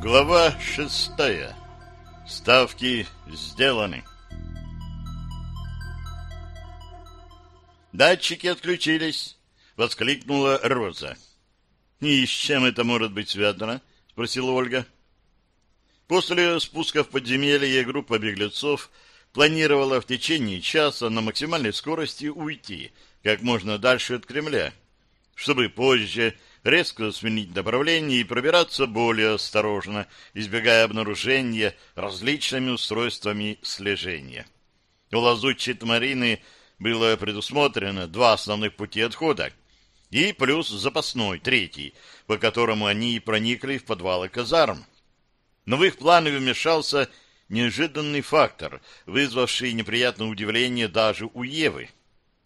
Глава шестая. Ставки сделаны. Датчики отключились, воскликнула Роза. И с чем это может быть связано? спросила Ольга. После спуска в подземелье группа беглецов планировала в течение часа на максимальной скорости уйти как можно дальше от Кремля, чтобы позже резко сменить направление и пробираться более осторожно, избегая обнаружения различными устройствами слежения. У лазутчит Марины было предусмотрено два основных пути отхода и плюс запасной, третий, по которому они проникли в подвалы казарм. Но в их планы вмешался неожиданный фактор, вызвавший неприятное удивление даже у Евы.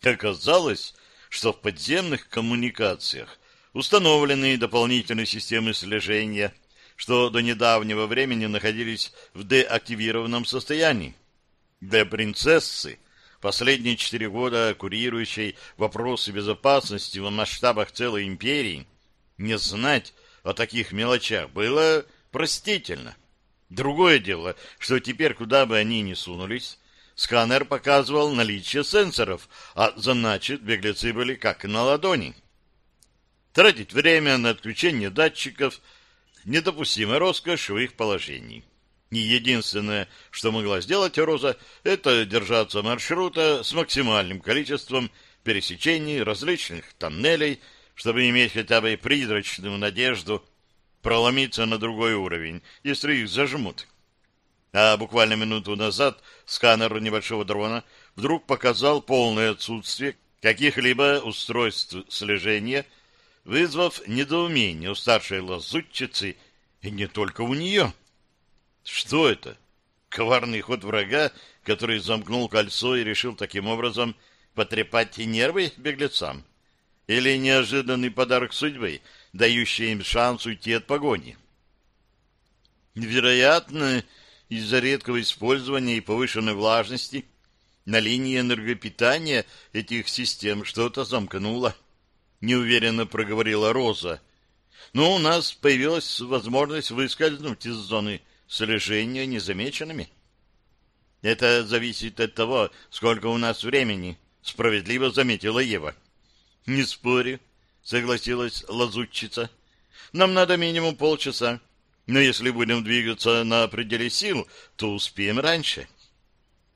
Оказалось, что в подземных коммуникациях установлены дополнительные системы слежения, что до недавнего времени находились в деактивированном состоянии. Для принцессы, последние четыре года курирующей вопросы безопасности в масштабах целой империи, не знать о таких мелочах было простительно. Другое дело, что теперь, куда бы они ни сунулись, сканер показывал наличие сенсоров, а значит, беглецы были как на ладони. Тратить время на отключение датчиков — недопустимая роскошь в их положении. И единственное, что могла сделать Роза, это держаться маршрута с максимальным количеством пересечений различных тоннелей, чтобы иметь хотя бы призрачную надежду проломиться на другой уровень, если их зажмут. А буквально минуту назад сканер небольшого дрона вдруг показал полное отсутствие каких-либо устройств слежения — вызвав недоумение у старшей лазутчицы, и не только у нее. Что это? Коварный ход врага, который замкнул кольцо и решил таким образом потрепать и нервы беглецам? Или неожиданный подарок судьбы, дающий им шанс уйти от погони? Вероятно, из-за редкого использования и повышенной влажности на линии энергопитания этих систем что-то замкнуло неуверенно проговорила Роза. Но у нас появилась возможность выскользнуть из зоны слежения незамеченными. Это зависит от того, сколько у нас времени, справедливо заметила Ева. Не спорю, согласилась лазутчица. Нам надо минимум полчаса. Но если будем двигаться на пределе сил, то успеем раньше.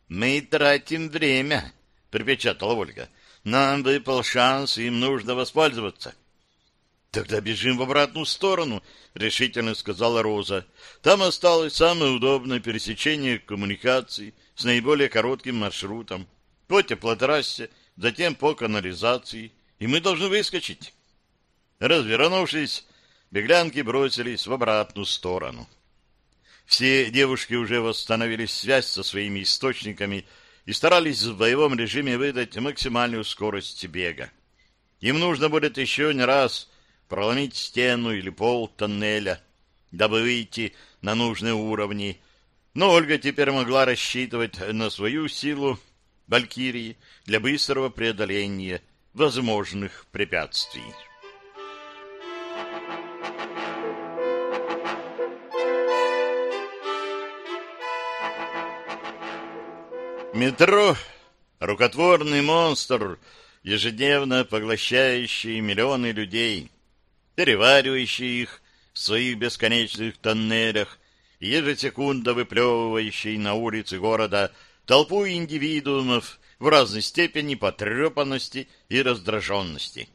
Мы тратим время, припечатала Ольга. Нам выпал шанс, им нужно воспользоваться. Тогда бежим в обратную сторону, решительно сказала Роза. Там осталось самое удобное пересечение коммуникаций с наиболее коротким маршрутом. По теплотрассе, затем по канализации, и мы должны выскочить. Развернувшись, беглянки бросились в обратную сторону. Все девушки уже восстановили связь со своими источниками и старались в боевом режиме выдать максимальную скорость бега. Им нужно будет еще не раз проломить стену или пол тоннеля, дабы выйти на нужные уровни. Но Ольга теперь могла рассчитывать на свою силу Валькирии для быстрого преодоления возможных препятствий. Метро — рукотворный монстр, ежедневно поглощающий миллионы людей, переваривающий их в своих бесконечных тоннелях и ежесекундно выплевывающий на улицы города толпу индивидуумов в разной степени потрепанности и раздраженности.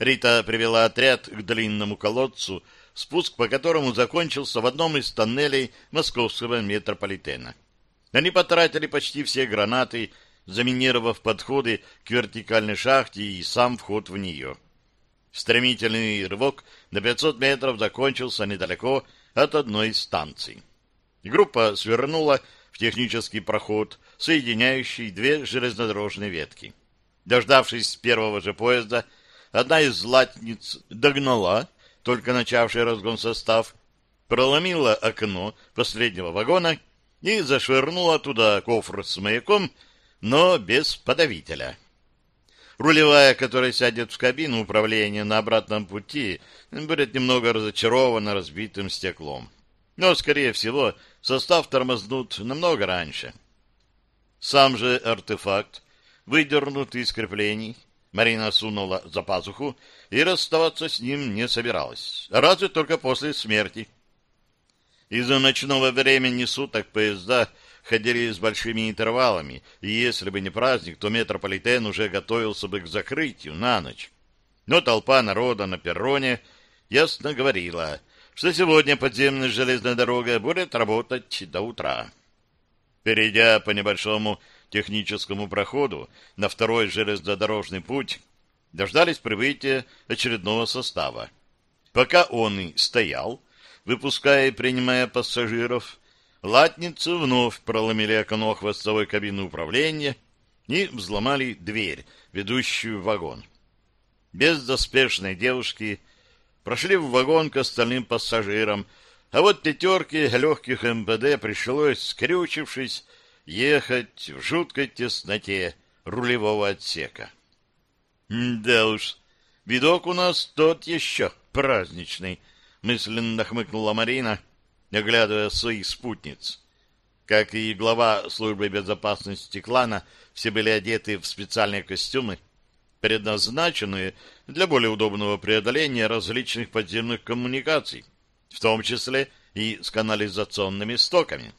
Рита привела отряд к длинному колодцу, спуск по которому закончился в одном из тоннелей московского метрополитена. Они потратили почти все гранаты, заминировав подходы к вертикальной шахте и сам вход в нее. Стремительный рывок на 500 метров закончился недалеко от одной из станций. Группа свернула в технический проход, соединяющий две железнодорожные ветки. Дождавшись первого же поезда, одна из златниц догнала только начавший разгон состав, проломила окно последнего вагона и зашвырнула туда кофр с маяком, но без подавителя. Рулевая, которая сядет в кабину управления на обратном пути, будет немного разочарована разбитым стеклом. Но, скорее всего, состав тормознут намного раньше. Сам же артефакт, выдернутый из креплений, Марина сунула за пазуху и расставаться с ним не собиралась. Разве только после смерти. Из-за ночного времени суток поезда ходили с большими интервалами, и если бы не праздник, то метрополитен уже готовился бы к закрытию на ночь. Но толпа народа на перроне ясно говорила, что сегодня подземная железная дорога будет работать до утра. Перейдя по небольшому техническому проходу на второй железнодорожный путь, дождались прибытия очередного состава. Пока он и стоял, выпуская и принимая пассажиров, латницы вновь проломили окно хвостовой кабины управления и взломали дверь, ведущую в вагон. Без доспешной девушки прошли в вагон к остальным пассажирам, а вот пятерке легких МПД пришлось, скрючившись, ехать в жуткой тесноте рулевого отсека. Да уж, видок у нас тот еще праздничный, мысленно хмыкнула Марина, оглядывая своих спутниц. Как и глава службы безопасности клана, все были одеты в специальные костюмы, предназначенные для более удобного преодоления различных подземных коммуникаций, в том числе и с канализационными стоками.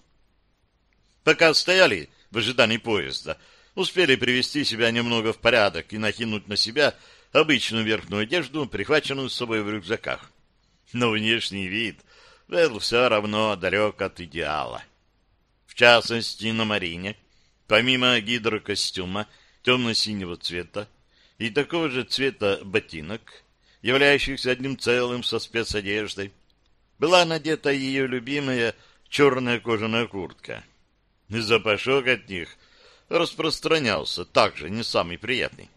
Пока стояли в ожидании поезда, успели привести себя немного в порядок и накинуть на себя обычную верхнюю одежду, прихваченную с собой в рюкзаках. Но внешний вид был все равно далек от идеала. В частности, на Марине, помимо гидрокостюма темно-синего цвета и такого же цвета ботинок, являющихся одним целым со спецодеждой, была надета ее любимая черная кожаная куртка — Запашок от них распространялся, также не самый приятный.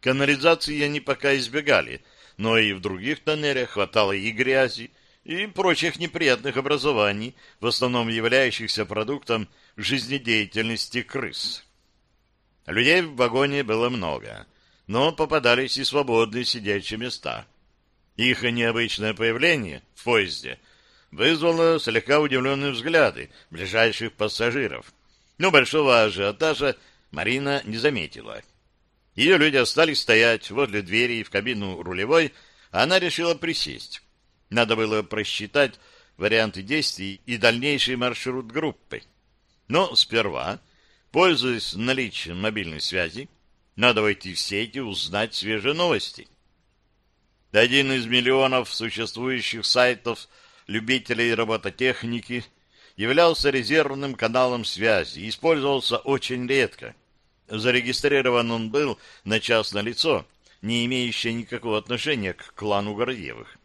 Канализации они пока избегали, но и в других тоннелях хватало и грязи, и прочих неприятных образований, в основном являющихся продуктом жизнедеятельности крыс. Людей в вагоне было много, но попадались и свободные сидячие места. Их необычное появление в поезде вызвало слегка удивленные взгляды ближайших пассажиров. Но большого ажиотажа Марина не заметила. Ее люди остались стоять возле двери в кабину рулевой, а она решила присесть. Надо было просчитать варианты действий и дальнейший маршрут группы. Но сперва, пользуясь наличием мобильной связи, надо войти в сеть и узнать свежие новости. Один из миллионов существующих сайтов – любителей робототехники являлся резервным каналом связи и использовался очень редко. Зарегистрирован он был на частное лицо, не имеющее никакого отношения к клану Гордеевых.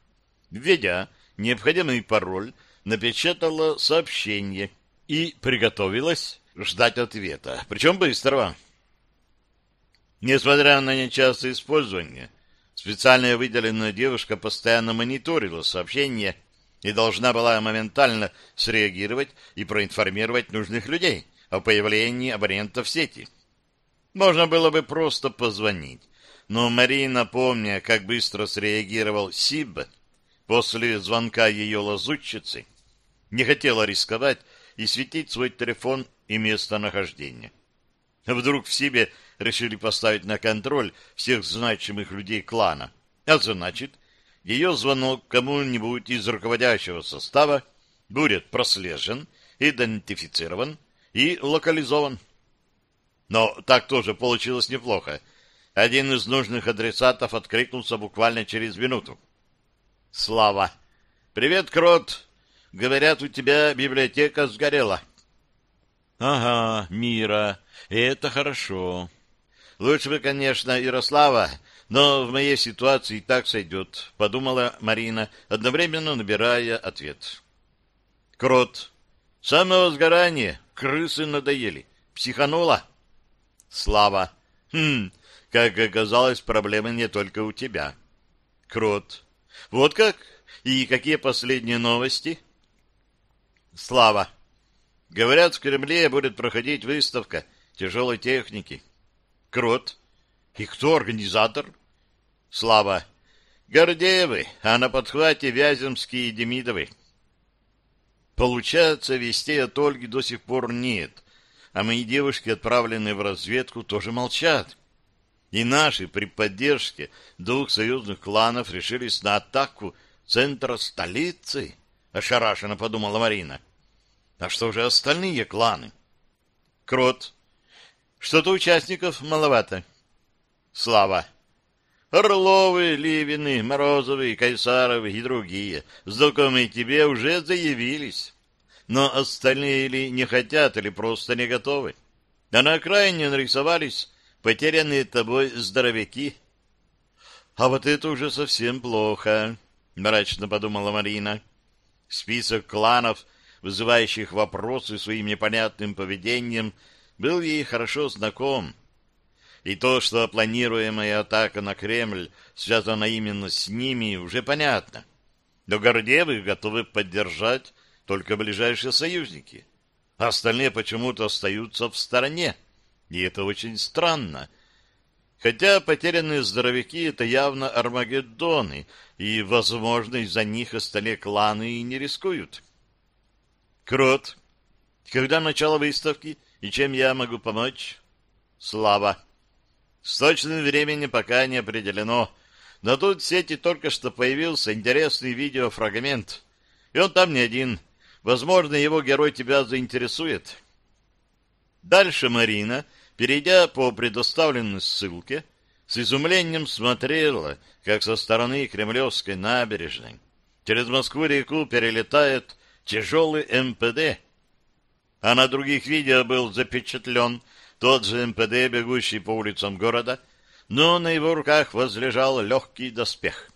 Введя необходимый пароль, напечатала сообщение и приготовилась ждать ответа, причем быстрого. Несмотря на нечастое использование, специальная выделенная девушка постоянно мониторила сообщения и должна была моментально среагировать и проинформировать нужных людей о появлении абонента в сети. Можно было бы просто позвонить, но Марина, помня, как быстро среагировал Сиб после звонка ее лазутчицы, не хотела рисковать и светить свой телефон и местонахождение. Вдруг в Сибе решили поставить на контроль всех значимых людей клана, а значит, ее звонок кому-нибудь из руководящего состава будет прослежен, идентифицирован и локализован. Но так тоже получилось неплохо. Один из нужных адресатов откликнулся буквально через минуту. Слава. Привет, Крот. Говорят, у тебя библиотека сгорела. Ага, Мира. Это хорошо. Лучше бы, конечно, Ярослава но в моей ситуации так сойдет, подумала Марина, одновременно набирая ответ. Крот. Самого сгорания. Крысы надоели. Психанула. Слава. Хм, как оказалось, проблемы не только у тебя. Крот. Вот как? И какие последние новости? Слава. Говорят, в Кремле будет проходить выставка тяжелой техники. Крот. И кто организатор? Слава. Гордеевы, а на подхвате Вяземские и Демидовы. Получается, вестей от Ольги до сих пор нет, а мои девушки, отправленные в разведку, тоже молчат. И наши при поддержке двух союзных кланов решились на атаку центра столицы, ошарашенно подумала Марина. А что же остальные кланы? Крот. Что-то участников маловато. Слава. Орловы, Ливины, Морозовы, Кайсаровы и другие, знакомые тебе, уже заявились. Но остальные или не хотят, или просто не готовы. А на окраине нарисовались потерянные тобой здоровяки. А вот это уже совсем плохо, мрачно подумала Марина. Список кланов, вызывающих вопросы своим непонятным поведением, был ей хорошо знаком. И то, что планируемая атака на Кремль связана именно с ними, уже понятно. Но Гордеевы готовы поддержать только ближайшие союзники. А остальные почему-то остаются в стороне. И это очень странно. Хотя потерянные здоровяки — это явно армагеддоны, и, возможно, из-за них остальные кланы и не рискуют. Крот, когда начало выставки и чем я могу помочь? Слава. С точным временем пока не определено, но тут в сети только что появился интересный видеофрагмент, и он там не один. Возможно, его герой тебя заинтересует. Дальше Марина, перейдя по предоставленной ссылке, с изумлением смотрела, как со стороны Кремлевской набережной через Москву-реку перелетает тяжелый МПД, а на других видео был запечатлен тот же МПД, бегущий по улицам города, но на его руках возлежал легкий доспех.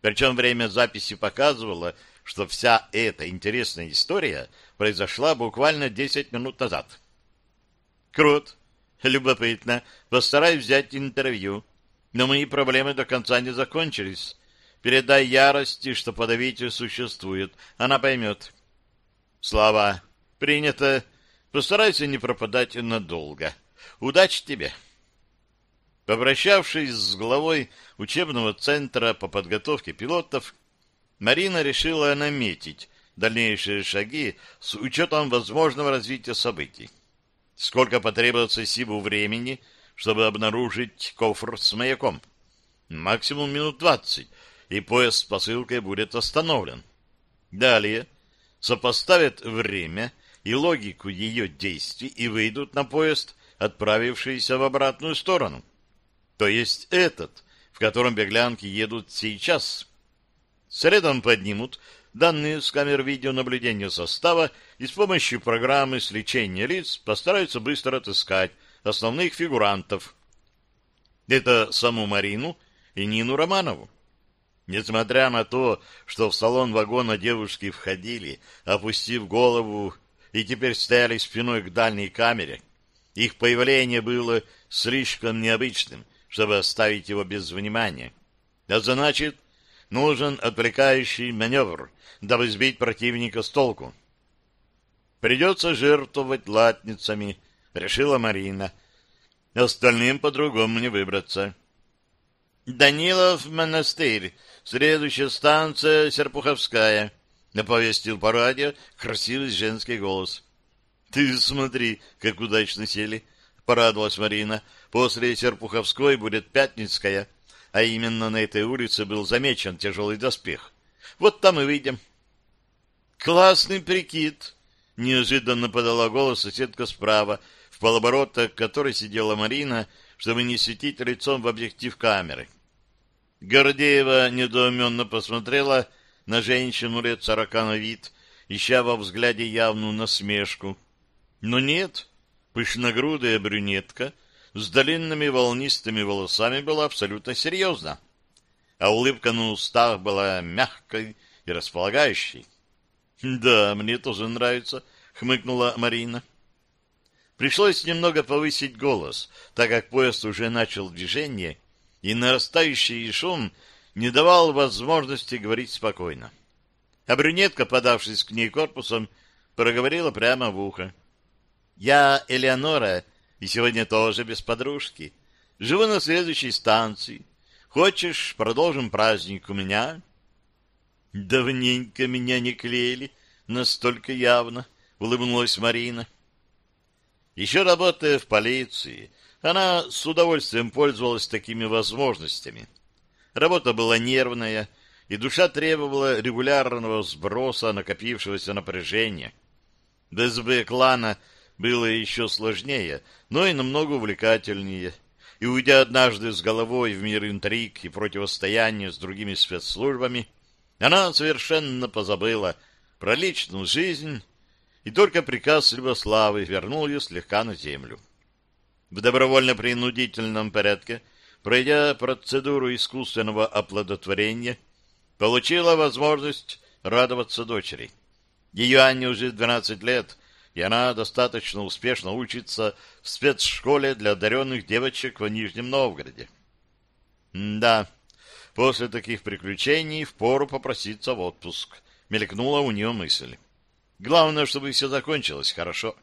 Причем время записи показывало, что вся эта интересная история произошла буквально 10 минут назад. Крут. Любопытно. Постараюсь взять интервью. Но мои проблемы до конца не закончились. Передай ярости, что подавитель существует. Она поймет. Слава. Принято. Постарайся не пропадать надолго. Удачи тебе. Попрощавшись с главой учебного центра по подготовке пилотов, Марина решила наметить дальнейшие шаги с учетом возможного развития событий. Сколько потребуется Сибу времени, чтобы обнаружить кофр с маяком? Максимум минут двадцать, и поезд с посылкой будет остановлен. Далее сопоставят время и логику ее действий и выйдут на поезд, отправившийся в обратную сторону. То есть этот, в котором беглянки едут сейчас. Средом поднимут данные с камер видеонаблюдения состава и с помощью программы сличения лиц постараются быстро отыскать основных фигурантов. Это саму Марину и Нину Романову. Несмотря на то, что в салон вагона девушки входили, опустив голову, и теперь стояли спиной к дальней камере, их появление было слишком необычным, чтобы оставить его без внимания. А значит, нужен отвлекающий маневр, дабы сбить противника с толку. Придется жертвовать латницами, решила Марина. Остальным по-другому не выбраться. Данилов монастырь, следующая станция Серпуховская, наповестил по радио красивый женский голос. Ты смотри, как удачно сели, порадовалась Марина. После Серпуховской будет Пятницкая, а именно на этой улице был замечен тяжелый доспех. Вот там и выйдем. Классный прикид, неожиданно подала голос соседка справа, в полоборота которой сидела Марина, чтобы не светить лицом в объектив камеры. Гордеева недоуменно посмотрела на женщину лет сорока на вид, ища во взгляде явную насмешку. Но нет, пышногрудая брюнетка с длинными волнистыми волосами была абсолютно серьезна, а улыбка на устах была мягкой и располагающей. Да, мне тоже нравится, хмыкнула Марина. Пришлось немного повысить голос, так как поезд уже начал движение, и нарастающий шум не давал возможности говорить спокойно. А брюнетка, подавшись к ней корпусом, проговорила прямо в ухо. «Я Элеонора, и сегодня тоже без подружки. Живу на следующей станции. Хочешь, продолжим праздник у меня? Давненько меня не клеили, настолько явно, улыбнулась Марина. Еще работая в полиции, она с удовольствием пользовалась такими возможностями. Работа была нервная, и душа требовала регулярного сброса накопившегося напряжения. В СБ клана было еще сложнее, но и намного увлекательнее. И уйдя однажды с головой в мир интриг и противостояния с другими спецслужбами, она совершенно позабыла про личную жизнь, и только приказ Любославы вернул ее слегка на землю. В добровольно-принудительном порядке, пройдя процедуру искусственного оплодотворения, получила возможность радоваться дочери. Ее Анне уже 12 лет, и она достаточно успешно учится в спецшколе для одаренных девочек в Нижнем Новгороде. да, после таких приключений впору попроситься в отпуск, мелькнула у нее мысль. Главное, чтобы все закончилось хорошо.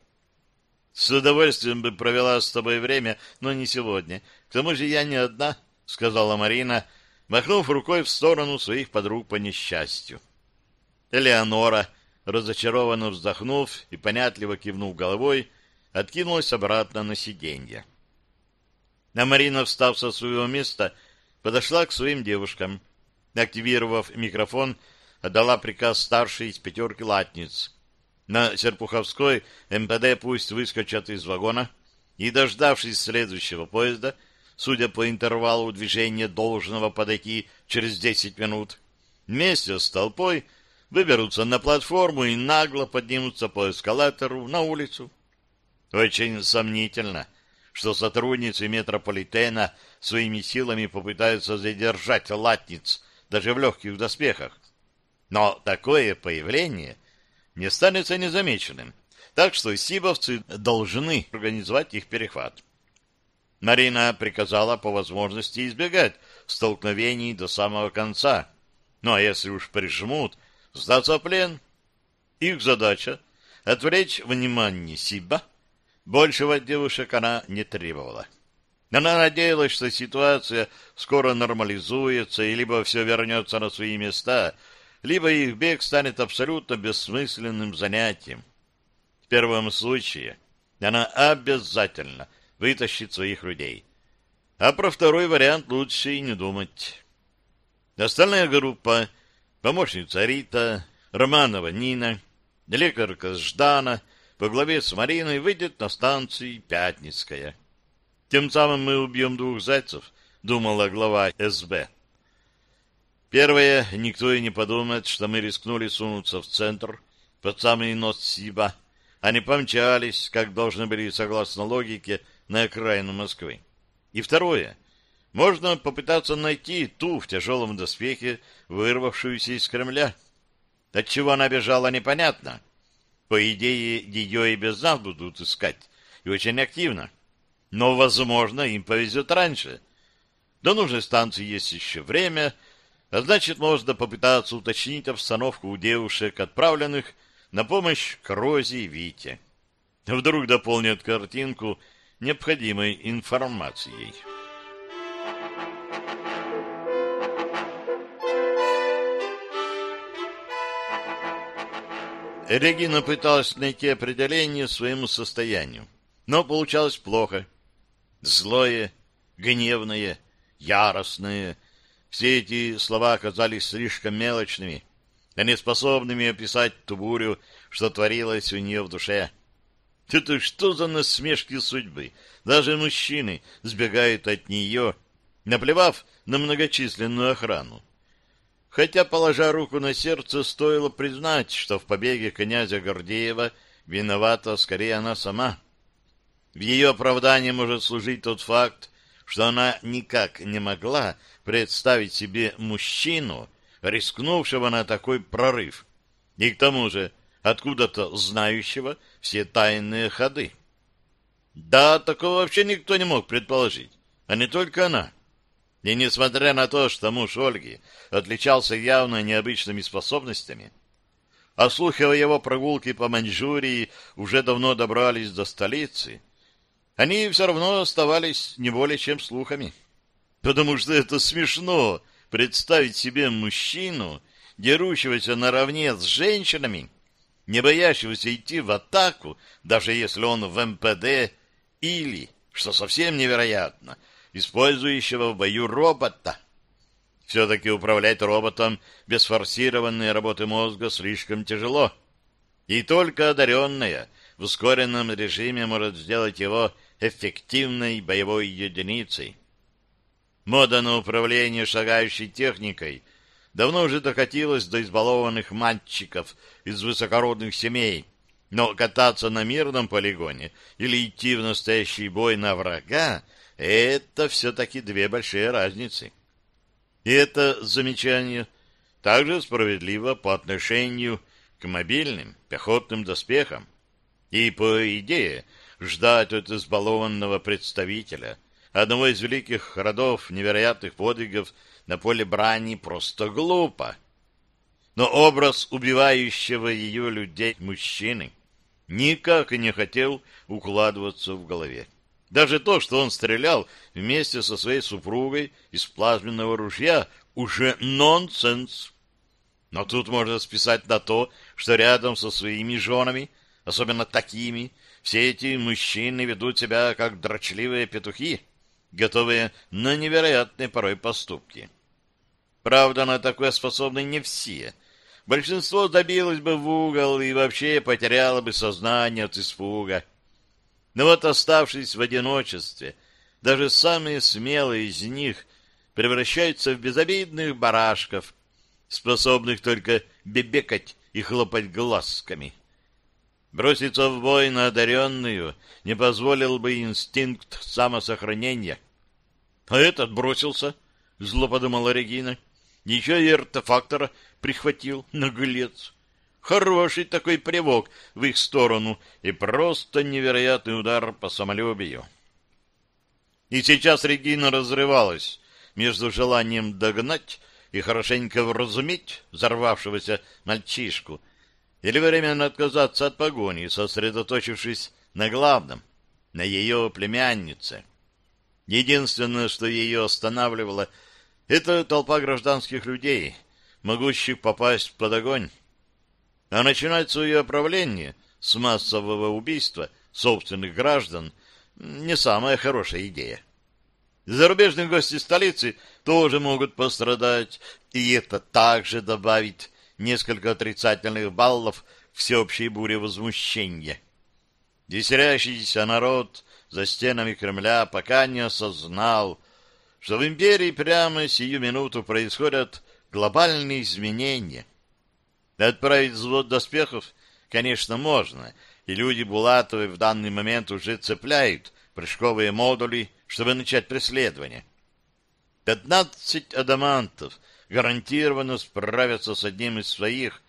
С удовольствием бы провела с тобой время, но не сегодня. К тому же я не одна, — сказала Марина, махнув рукой в сторону своих подруг по несчастью. Элеонора разочарованно вздохнув и понятливо кивнув головой, откинулась обратно на сиденье. А Марина, встав со своего места, подошла к своим девушкам. Активировав микрофон, отдала приказ старшей из пятерки латниц. На Серпуховской МПД пусть выскочат из вагона и, дождавшись следующего поезда, судя по интервалу движения, должного подойти через десять минут, вместе с толпой выберутся на платформу и нагло поднимутся по эскалатору на улицу. Очень сомнительно, что сотрудницы метрополитена своими силами попытаются задержать латниц даже в легких доспехах. Но такое появление не останется незамеченным, так что сибовцы должны организовать их перехват. Марина приказала по возможности избегать столкновений до самого конца. А если уж прижмут, сдаться в плен. Их задача — отвлечь внимание Сиба. Большего от девушек она не требовала. Она надеялась, что ситуация скоро нормализуется, и либо все вернется на свои места, либо их бег станет абсолютно бессмысленным занятием. В первом случае она обязательно вытащит своих людей. А про второй вариант лучше и не думать. Остальная группа помощница Рита, Романова Нина, лекарка Ждана по главе с Мариной выйдет на станции Пятницкая. Тем самым мы убьем двух зайцев, думала глава СБ. Первое, никто и не подумает, что мы рискнули сунуться в центр, под самый нос Сиба, а не помчались, как должны были, согласно логике, на окраину Москвы. И второе, можно попытаться найти ту в тяжелом доспехе, вырвавшуюся из Кремля. Отчего она бежала, непонятно. По идее, ее и без нас будут искать, и очень активно. Но, возможно, им повезет раньше. До нужной станции есть еще время, а значит, можно попытаться уточнить обстановку у девушек, отправленных на помощь к Розе и Вите. Вдруг дополнят картинку необходимой информацией. Регина пыталась найти определение своему состоянию, но получалось плохо. Злое, гневное, яростное. Все эти слова оказались слишком мелочными, а не способными описать ту бурю, что творилось у нее в душе. Это что за насмешки судьбы? Даже мужчины сбегают от нее, наплевав на многочисленную охрану. Хотя, положа руку на сердце, стоило признать, что в побеге князя Гордеева виновата скорее она сама. В ее оправдании может служить тот факт, что она никак не могла представить себе мужчину, рискнувшего на такой прорыв, и к тому же откуда-то знающего все тайные ходы. Да, такого вообще никто не мог предположить, а не только она. И несмотря на то, что муж Ольги отличался явно необычными способностями, а слухи о его прогулке по Маньчжурии уже давно добрались до столицы, они все равно оставались не более чем слухами. Потому что это смешно представить себе мужчину, дерущегося наравне с женщинами, не боящегося идти в атаку, даже если он в МПД, или, что совсем невероятно, использующего в бою робота. Все-таки управлять роботом без форсированной работы мозга слишком тяжело. И только одаренная в ускоренном режиме может сделать его эффективной боевой единицей. Мода на управление шагающей техникой давно уже докатилась до избалованных мальчиков из высокородных семей, но кататься на мирном полигоне или идти в настоящий бой на врага — это все-таки две большие разницы. И это замечание также справедливо по отношению к мобильным пехотным доспехам. И, по идее, ждать от избалованного представителя одного из великих родов невероятных подвигов на поле брани просто глупо. Но образ убивающего ее людей мужчины никак и не хотел укладываться в голове. Даже то, что он стрелял вместе со своей супругой из плазменного ружья, уже нонсенс. Но тут можно списать на то, что рядом со своими женами, особенно такими, все эти мужчины ведут себя как дрочливые петухи, готовые на невероятные порой поступки. Правда, на такое способны не все. Большинство добилось бы в угол и вообще потеряло бы сознание от испуга. Но вот оставшись в одиночестве, даже самые смелые из них превращаются в безобидных барашков, способных только бебекать и хлопать глазками. Броситься в бой на одаренную не позволил бы инстинкт самосохранения. А этот бросился, зло подумала Регина. Еще и артефактора прихватил, наглец. Хороший такой привок в их сторону и просто невероятный удар по самолюбию. И сейчас Регина разрывалась между желанием догнать и хорошенько вразумить взорвавшегося мальчишку или временно отказаться от погони, сосредоточившись на главном, на ее племяннице. Единственное, что ее останавливало, это толпа гражданских людей, могущих попасть под огонь. А начинать свое оправление с массового убийства собственных граждан не самая хорошая идея. Зарубежные гости столицы тоже могут пострадать, и это также добавит несколько отрицательных баллов всеобщей буре возмущения. Десерящийся народ за стенами Кремля пока не осознал, что в империи прямо сию минуту происходят глобальные изменения. Отправить взвод доспехов, конечно, можно, и люди Булатовой в данный момент уже цепляют прыжковые модули, чтобы начать преследование. Пятнадцать адамантов гарантированно справятся с одним из своих,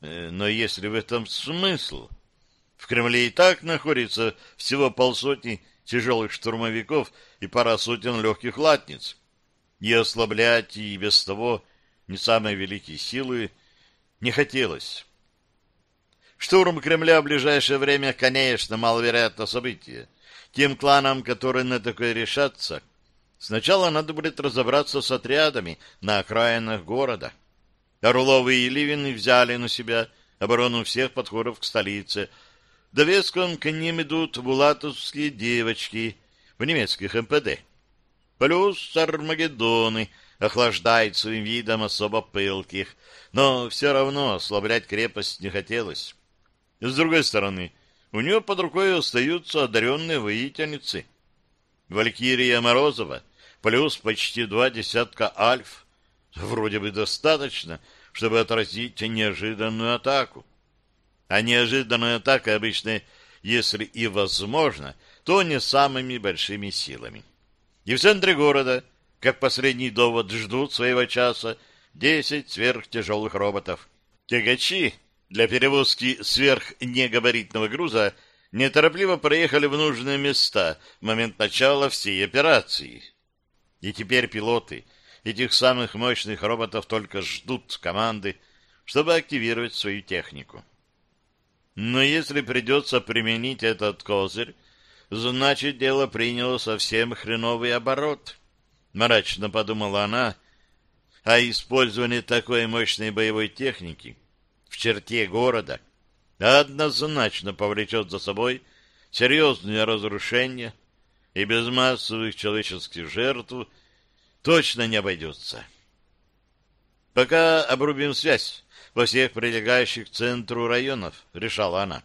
э, но если в этом смысл? В Кремле и так находится всего полсотни тяжелых штурмовиков и пара сотен легких латниц. И ослаблять и без того не самые великие силы не хотелось. Штурм Кремля в ближайшее время, конечно, маловероятное событие. Тем кланам, которые на такое решатся, Сначала надо будет разобраться с отрядами на окраинах города. Орловы и Ливины взяли на себя оборону всех подходов к столице. Довеском к ним идут булатовские девочки в немецких МПД. Плюс Армагеддоны охлаждает своим видом особо пылких, но все равно ослаблять крепость не хотелось. С другой стороны, у нее под рукой остаются одаренные воительницы. Валькирия Морозова — плюс почти два десятка альф. Вроде бы достаточно, чтобы отразить неожиданную атаку. А неожиданная атака обычно, если и возможно, то не самыми большими силами. И в центре города, как последний довод, ждут своего часа десять сверхтяжелых роботов. Тягачи для перевозки сверхнегабаритного груза неторопливо проехали в нужные места в момент начала всей операции. И теперь пилоты этих самых мощных роботов только ждут команды, чтобы активировать свою технику. Но если придется применить этот козырь, значит, дело приняло совсем хреновый оборот. Мрачно подумала она, а использование такой мощной боевой техники в черте города однозначно повлечет за собой серьезные разрушения и без массовых человеческих жертв точно не обойдется. Пока обрубим связь во всех прилегающих к центру районов, решала она.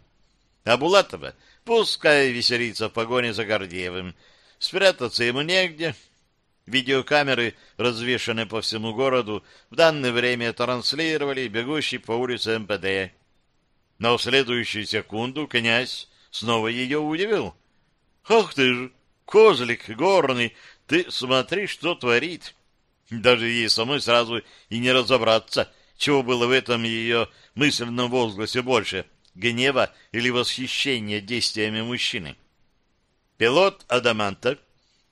А Булатова пускай веселится в погоне за Гордеевым. Спрятаться ему негде. Видеокамеры, развешанные по всему городу, в данное время транслировали бегущий по улице МПД. Но в следующую секунду князь снова ее удивил. «Ах ты ж, козлик горный, ты смотри, что творит!» Даже ей самой сразу и не разобраться, чего было в этом ее мысленном возгласе больше — гнева или восхищения действиями мужчины. Пилот Адаманта,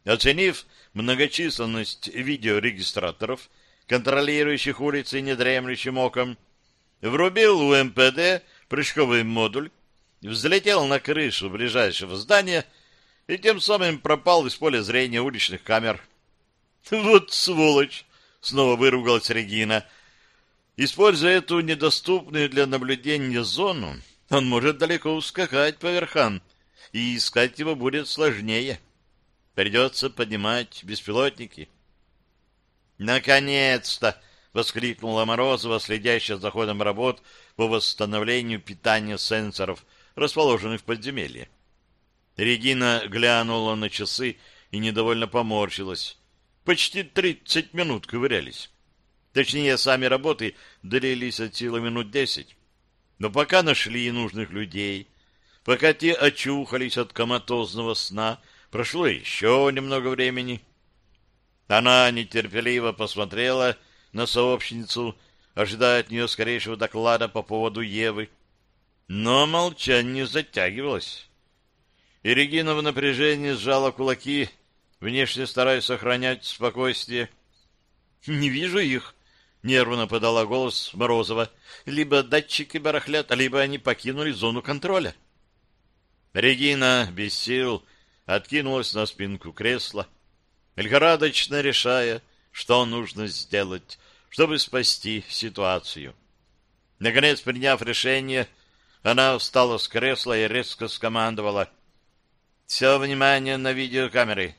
оценив многочисленность видеорегистраторов, контролирующих улицы недремлющим оком, врубил у МПД прыжковый модуль, взлетел на крышу ближайшего здания и тем самым пропал из поля зрения уличных камер. «Вот сволочь!» — снова выругалась Регина. Используя эту недоступную для наблюдения зону, он может далеко ускакать по верхам, и искать его будет сложнее. Придется поднимать беспилотники. «Наконец-то!» — воскликнула Морозова, следящая за ходом работ по восстановлению питания сенсоров, расположенных в подземелье. Регина глянула на часы и недовольно поморщилась. Почти тридцать минут ковырялись. Точнее, сами работы длились от силы минут десять. Но пока нашли нужных людей, пока те очухались от коматозного сна, прошло еще немного времени. Она нетерпеливо посмотрела на сообщницу, ожидая от нее скорейшего доклада по поводу Евы. Но молчание затягивалось. И Регина в напряжении сжала кулаки, внешне стараясь сохранять спокойствие. — Не вижу их, — нервно подала голос Морозова. — Либо датчики барахлят, либо они покинули зону контроля. Регина без сил откинулась на спинку кресла, лихорадочно решая, что нужно сделать, чтобы спасти ситуацию. Наконец, приняв решение, она встала с кресла и резко скомандовала. «Все внимание на видеокамеры.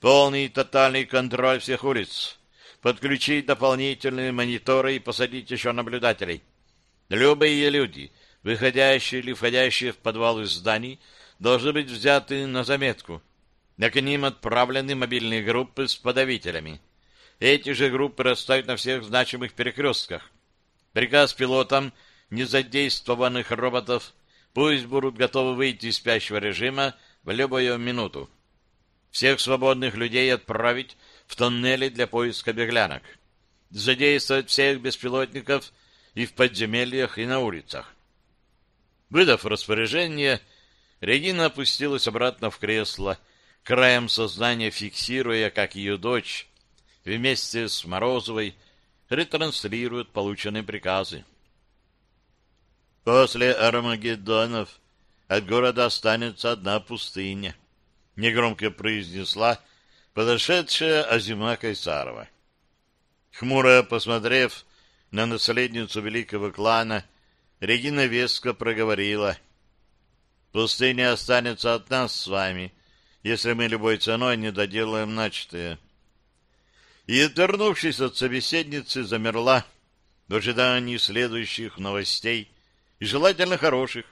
Полный тотальный контроль всех улиц. Подключить дополнительные мониторы и посадить еще наблюдателей. Любые люди, выходящие или входящие в подвалы зданий, должны быть взяты на заметку. На к ним отправлены мобильные группы с подавителями. Эти же группы расставить на всех значимых перекрестках. Приказ пилотам незадействованных роботов пусть будут готовы выйти из спящего режима в любую минуту. Всех свободных людей отправить в тоннели для поиска беглянок. Задействовать всех беспилотников и в подземельях, и на улицах. Выдав распоряжение, Регина опустилась обратно в кресло, краем сознания фиксируя, как ее дочь вместе с Морозовой ретранслирует полученные приказы. После Армагеддонов от города останется одна пустыня негромко произнесла подошедшая Азима Кайсарова. Хмуро посмотрев на наследницу великого клана, Регина веско проговорила. «Пустыня останется от нас с вами, если мы любой ценой не доделаем начатое». И, отвернувшись от собеседницы, замерла в ожидании следующих новостей, и желательно хороших.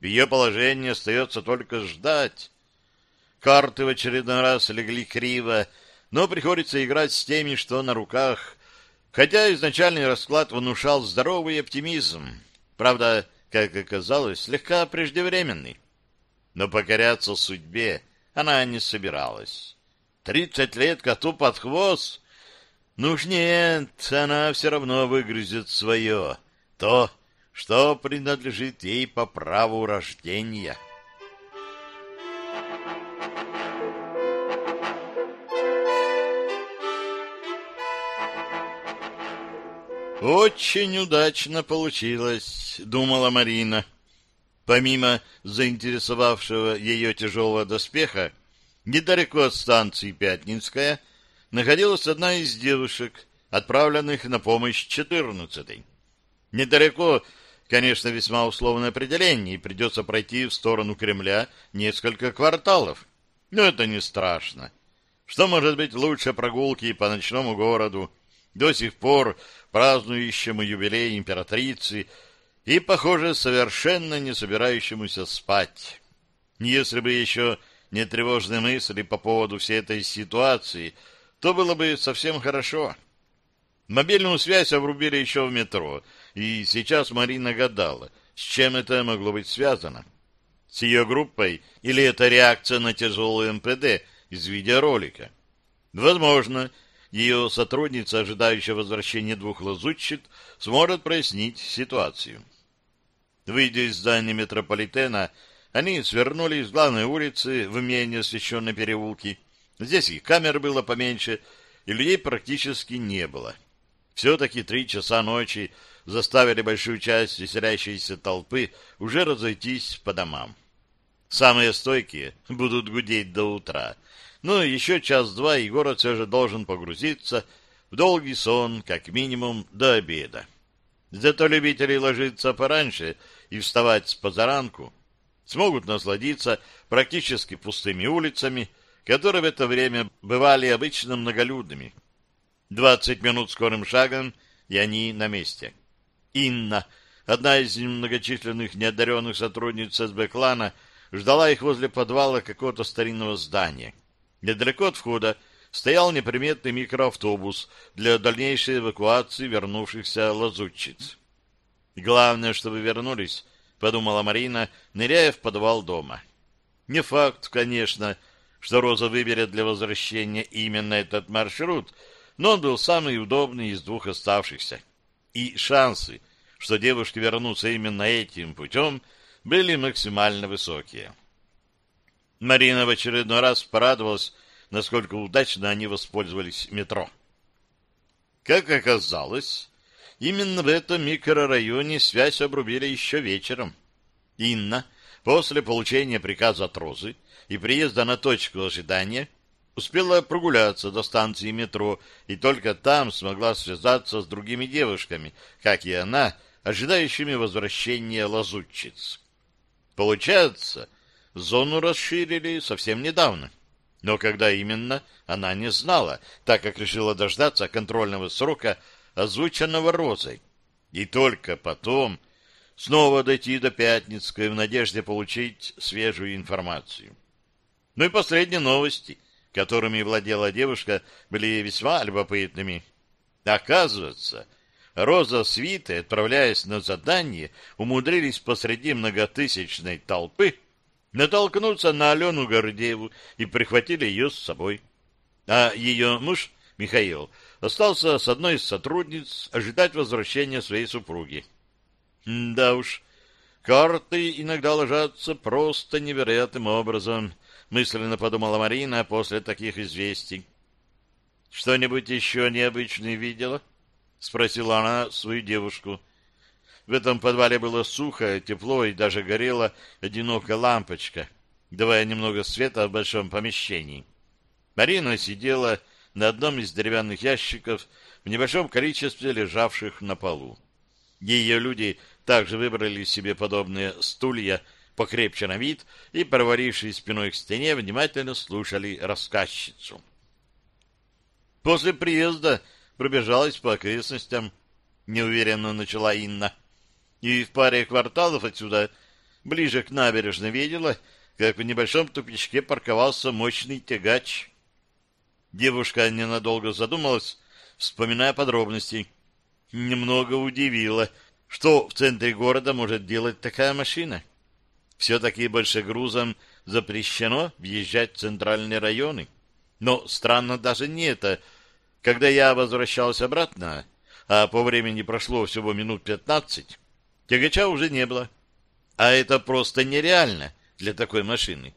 В ее положении остается только ждать, Карты в очередной раз легли криво, но приходится играть с теми, что на руках, хотя изначальный расклад внушал здоровый оптимизм. Правда, как оказалось, слегка преждевременный. Но покоряться судьбе она не собиралась. Тридцать лет коту под хвост? Ну уж нет, она все равно выгрызет свое, то, что принадлежит ей по праву рождения». «Очень удачно получилось», — думала Марина. Помимо заинтересовавшего ее тяжелого доспеха, недалеко от станции Пятницкая находилась одна из девушек, отправленных на помощь 14-й. Недалеко, конечно, весьма условное определение, и придется пройти в сторону Кремля несколько кварталов. Но это не страшно. Что может быть лучше прогулки по ночному городу, до сих пор празднующему юбилей императрицы и, похоже, совершенно не собирающемуся спать. Если бы еще не тревожные мысли по поводу всей этой ситуации, то было бы совсем хорошо. Мобильную связь обрубили еще в метро, и сейчас Марина гадала, с чем это могло быть связано. С ее группой или это реакция на тяжелый МПД из видеоролика? Возможно, ее сотрудница, ожидающая возвращения двух лазутчик, сможет прояснить ситуацию. Выйдя из здания метрополитена, они свернули с главной улицы в менее освещенной переулке. Здесь и камер было поменьше, и людей практически не было. Все-таки три часа ночи заставили большую часть веселящейся толпы уже разойтись по домам. Самые стойкие будут гудеть до утра. Но еще час-два, и город все же должен погрузиться в долгий сон, как минимум, до обеда. Зато любители ложиться пораньше и вставать с позаранку смогут насладиться практически пустыми улицами, которые в это время бывали обычно многолюдными. Двадцать минут скорым шагом, и они на месте. Инна, одна из многочисленных неодаренных сотрудниц СБ-клана, ждала их возле подвала какого-то старинного здания. Недалеко от входа стоял неприметный микроавтобус для дальнейшей эвакуации вернувшихся лазутчиц. «Главное, чтобы вернулись», — подумала Марина, ныряя в подвал дома. Не факт, конечно, что Роза выберет для возвращения именно этот маршрут, но он был самый удобный из двух оставшихся. И шансы, что девушки вернутся именно этим путем, были максимально высокие. Марина в очередной раз порадовалась, насколько удачно они воспользовались метро. Как оказалось, именно в этом микрорайоне связь обрубили еще вечером. Инна, после получения приказа от Розы и приезда на точку ожидания, успела прогуляться до станции метро и только там смогла связаться с другими девушками, как и она, ожидающими возвращения лазутчиц. Получается, Зону расширили совсем недавно. Но когда именно, она не знала, так как решила дождаться контрольного срока, озвученного Розой. И только потом снова дойти до Пятницкой в надежде получить свежую информацию. Ну и последние новости, которыми владела девушка, были весьма любопытными. Оказывается, Роза с Витой, отправляясь на задание, умудрились посреди многотысячной толпы натолкнуться на Алену Гордееву и прихватили ее с собой. А ее муж, Михаил, остался с одной из сотрудниц ожидать возвращения своей супруги. Да уж, карты иногда ложатся просто невероятным образом, мысленно подумала Марина после таких известий. Что-нибудь еще необычное видела? спросила она свою девушку. В этом подвале было сухо, тепло и даже горела одинокая лампочка, давая немного света в большом помещении. Марина сидела на одном из деревянных ящиков в небольшом количестве лежавших на полу. Ее люди также выбрали себе подобные стулья покрепче на вид и, проварившись спиной к стене, внимательно слушали рассказчицу. После приезда пробежалась по окрестностям, неуверенно начала Инна и в паре кварталов отсюда, ближе к набережной, видела, как в небольшом тупичке парковался мощный тягач. Девушка ненадолго задумалась, вспоминая подробности. Немного удивила, что в центре города может делать такая машина. Все-таки больше грузом запрещено въезжать в центральные районы. Но странно даже не это. Когда я возвращался обратно, а по времени прошло всего минут пятнадцать, Тягача уже не было. А это просто нереально для такой машины.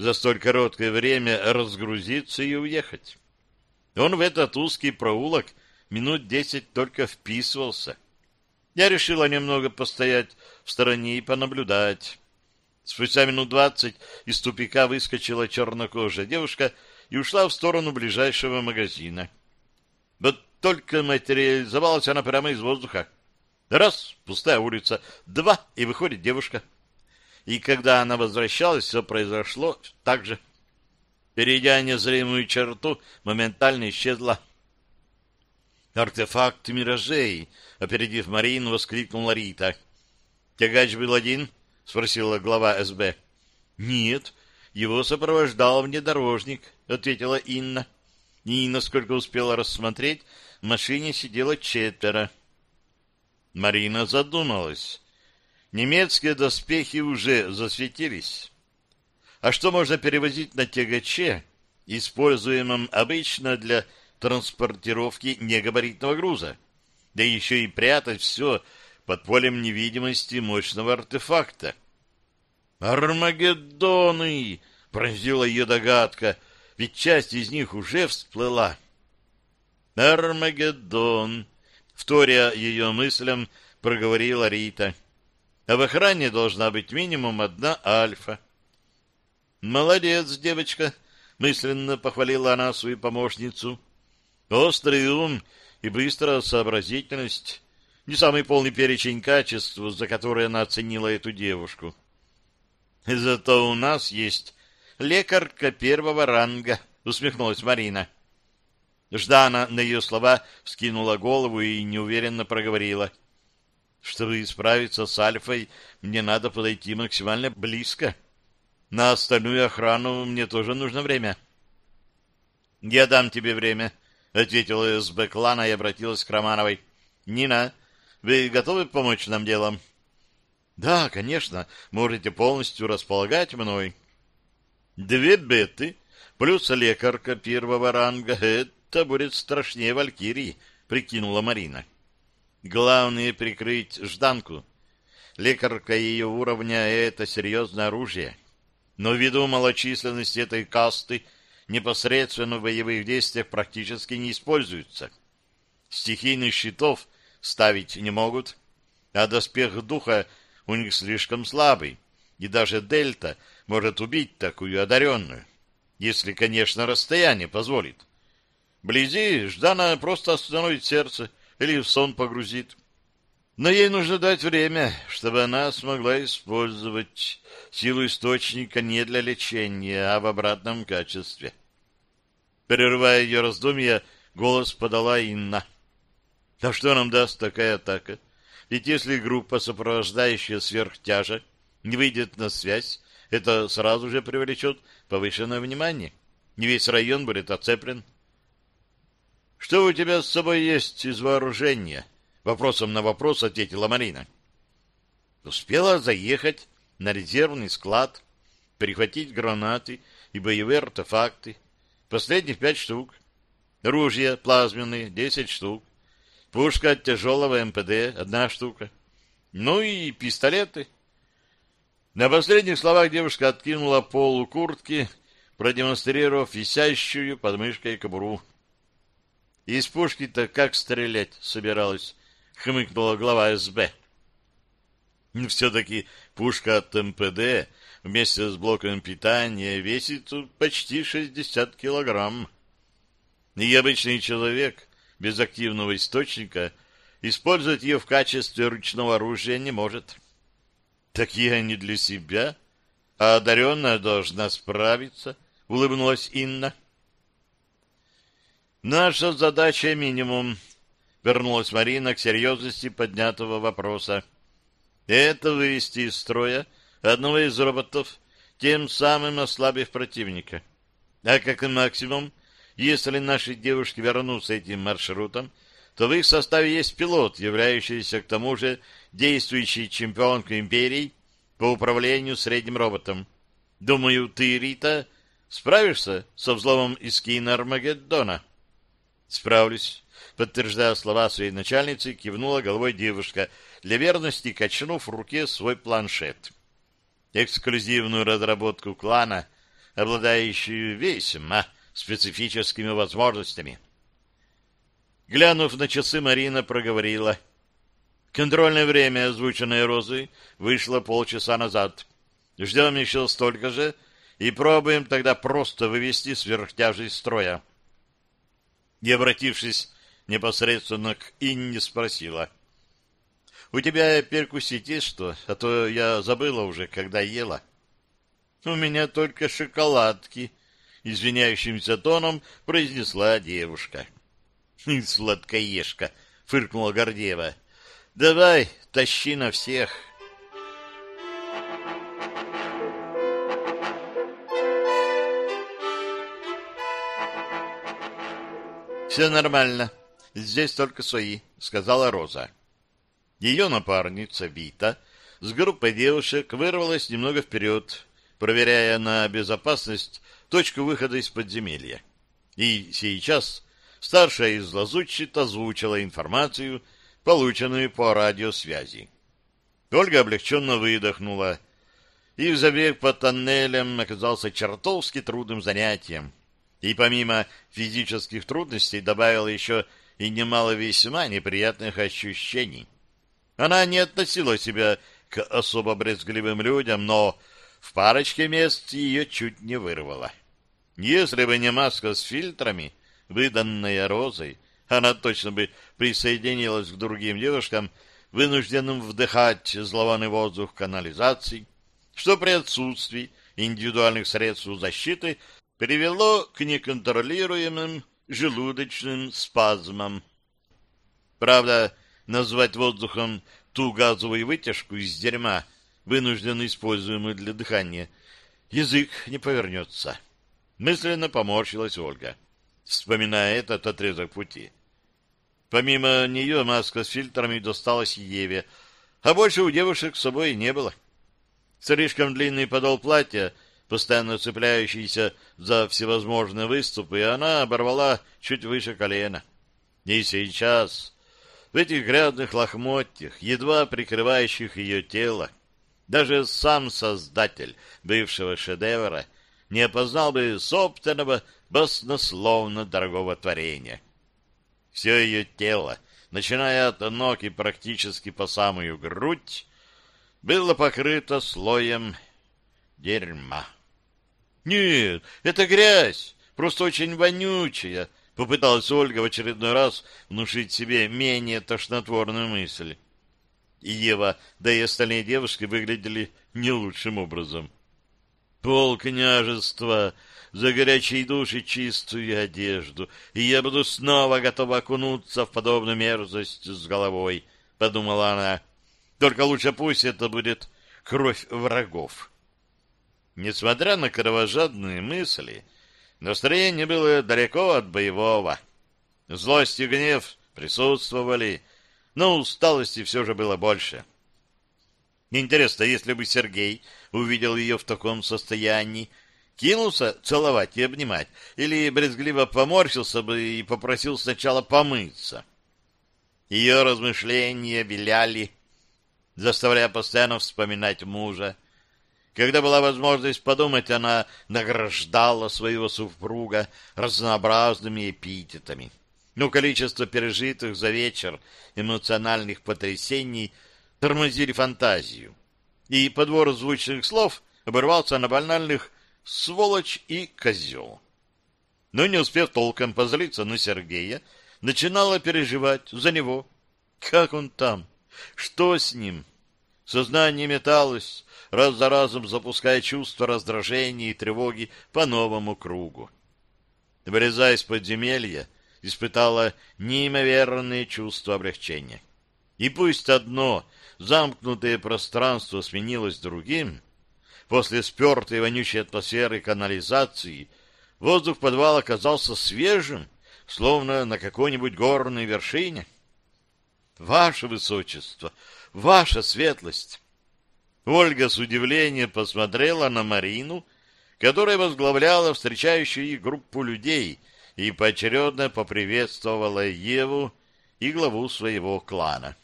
За столь короткое время разгрузиться и уехать. Он в этот узкий проулок минут десять только вписывался. Я решила немного постоять в стороне и понаблюдать. Спустя минут двадцать из тупика выскочила чернокожая девушка и ушла в сторону ближайшего магазина. Вот только материализовалась она прямо из воздуха. Раз — пустая улица, два — и выходит девушка. И когда она возвращалась, все произошло так же. Перейдя незримую черту, моментально исчезла. «Артефакт миражей!» — опередив Марину, воскликнула Рита. «Тягач был один?» — спросила глава СБ. «Нет, его сопровождал внедорожник», — ответила Инна. И, насколько успела рассмотреть, в машине сидело четверо. Марина задумалась. Немецкие доспехи уже засветились. А что можно перевозить на тягаче, используемом обычно для транспортировки негабаритного груза? Да еще и прятать все под полем невидимости мощного артефакта. «Армагеддоны!» — пронзила ее догадка, ведь часть из них уже всплыла. «Армагеддон!» — вторя ее мыслям, проговорила Рита. «А в охране должна быть минимум одна альфа». «Молодец, девочка!» — мысленно похвалила она свою помощницу. «Острый ум и быстрая сообразительность» — не самый полный перечень качеств, за которые она оценила эту девушку. «Зато у нас есть лекарка первого ранга», — усмехнулась Марина. Ждана на ее слова вскинула голову и неуверенно проговорила. «Чтобы справиться с Альфой, мне надо подойти максимально близко». На остальную охрану мне тоже нужно время. — Я дам тебе время, — ответила СБ клана и обратилась к Романовой. — Нина, вы готовы помочь нам делом? — Да, конечно, можете полностью располагать мной. — Две беты плюс лекарка первого ранга — это будет страшнее Валькирии, — прикинула Марина. — Главное — прикрыть Жданку. Лекарка ее уровня — это серьезное оружие. — но ввиду малочисленности этой касты непосредственно в боевых действиях практически не используются. Стихийных щитов ставить не могут, а доспех духа у них слишком слабый, и даже дельта может убить такую одаренную, если, конечно, расстояние позволит. Вблизи Ждана просто остановит сердце или в сон погрузит. Но ей нужно дать время, чтобы она смогла использовать силу источника не для лечения, а в обратном качестве. Прерывая ее раздумья, голос подала Инна. «А что нам даст такая атака? Ведь если группа, сопровождающая сверхтяжа, не выйдет на связь, это сразу же привлечет повышенное внимание. Не весь район будет оцеплен». «Что у тебя с собой есть из вооружения?» Вопросом на вопрос ответила Марина. Успела заехать на резервный склад, перехватить гранаты и боевые артефакты. Последних пять штук. Ружья плазменные — десять штук. Пушка от тяжелого МПД — одна штука. Ну и пистолеты. На последних словах девушка откинула полу куртки, продемонстрировав висящую под мышкой кобуру. Из пушки-то как стрелять собиралась? хмыкнула глава СБ. Все-таки пушка от МПД вместе с блоком питания весит почти 60 килограмм. И обычный человек без активного источника использовать ее в качестве ручного оружия не может. Такие они для себя, а одаренная должна справиться, улыбнулась Инна. Наша задача минимум вернулась Марина к серьезности поднятого вопроса. Это вывести из строя одного из роботов, тем самым ослабив противника. А как максимум, если наши девушки вернутся этим маршрутом, то в их составе есть пилот, являющийся к тому же действующей чемпионкой империи по управлению средним роботом. Думаю, ты, Рита, справишься со взломом из Армагеддона? Справлюсь. Подтверждая слова своей начальницы, кивнула головой девушка, для верности качнув в руке свой планшет. Эксклюзивную разработку клана, обладающую весьма специфическими возможностями. Глянув на часы, Марина проговорила. Контрольное время, озвученное Розой, вышло полчаса назад. Ждем еще столько же и пробуем тогда просто вывести сверхтяжесть строя. И, обратившись непосредственно к Инне, спросила. — У тебя перекусить есть что? А то я забыла уже, когда ела. — У меня только шоколадки, — извиняющимся тоном произнесла девушка. — Сладкоежка, — фыркнула Гордеева. — Давай, тащи на всех. Все нормально. Здесь только свои, сказала Роза. Ее напарница Вита с группой девушек вырвалась немного вперед, проверяя на безопасность точку выхода из подземелья. И сейчас старшая из лазутчит озвучила информацию, полученную по радиосвязи. Ольга облегченно выдохнула. Их забег по тоннелям оказался чертовски трудным занятием. И помимо физических трудностей добавил еще и немало весьма неприятных ощущений. Она не относила себя к особо брезгливым людям, но в парочке мест ее чуть не вырвало. Если бы не маска с фильтрами, выданная Розой, она точно бы присоединилась к другим девушкам, вынужденным вдыхать зловонный воздух канализаций, что при отсутствии индивидуальных средств защиты привело к неконтролируемым желудочным спазмам. Правда, назвать воздухом ту газовую вытяжку из дерьма, вынужденно используемую для дыхания, язык не повернется. Мысленно поморщилась Ольга, вспоминая этот отрезок пути. Помимо нее маска с фильтрами досталась Еве, а больше у девушек с собой не было. Слишком длинный подол платья, постоянно цепляющийся за всевозможные выступы, она оборвала чуть выше колена. И сейчас, в этих грязных лохмотьях, едва прикрывающих ее тело, даже сам создатель бывшего шедевра — не опознал бы собственного баснословно дорогого творения. Все ее тело, начиная от ног и практически по самую грудь, было покрыто слоем дерьма. «Нет, это грязь, просто очень вонючая», — попыталась Ольга в очередной раз внушить себе менее тошнотворную мысль. Ева, да и остальные девушки выглядели не лучшим образом. Пол княжества за горячие души чистую одежду, и я буду снова готова окунуться в подобную мерзость с головой, — подумала она. Только лучше пусть это будет кровь врагов. Несмотря на кровожадные мысли, настроение было далеко от боевого. Злость и гнев присутствовали, но усталости все же было больше. Интересно, если бы Сергей увидел ее в таком состоянии, кинулся целовать и обнимать, или брезгливо поморщился бы и попросил сначала помыться. Ее размышления виляли, заставляя постоянно вспоминать мужа. Когда была возможность подумать, она награждала своего супруга разнообразными эпитетами. Но количество пережитых за вечер эмоциональных потрясений – тормозили фантазию. И подбор звучных слов оборвался на банальных «сволочь» и «козел». Но не успев толком позлиться на Сергея, начинала переживать за него. Как он там? Что с ним? Сознание металось, раз за разом запуская чувство раздражения и тревоги по новому кругу. Вырезая из подземелья, испытала неимоверное чувство облегчения. И пусть одно замкнутое пространство сменилось другим, после спертой вонючей атмосферы канализации воздух подвала оказался свежим, словно на какой-нибудь горной вершине. «Ваше Высочество! Ваша светлость!» Ольга с удивлением посмотрела на Марину, которая возглавляла встречающую их группу людей и поочередно поприветствовала Еву и главу своего клана.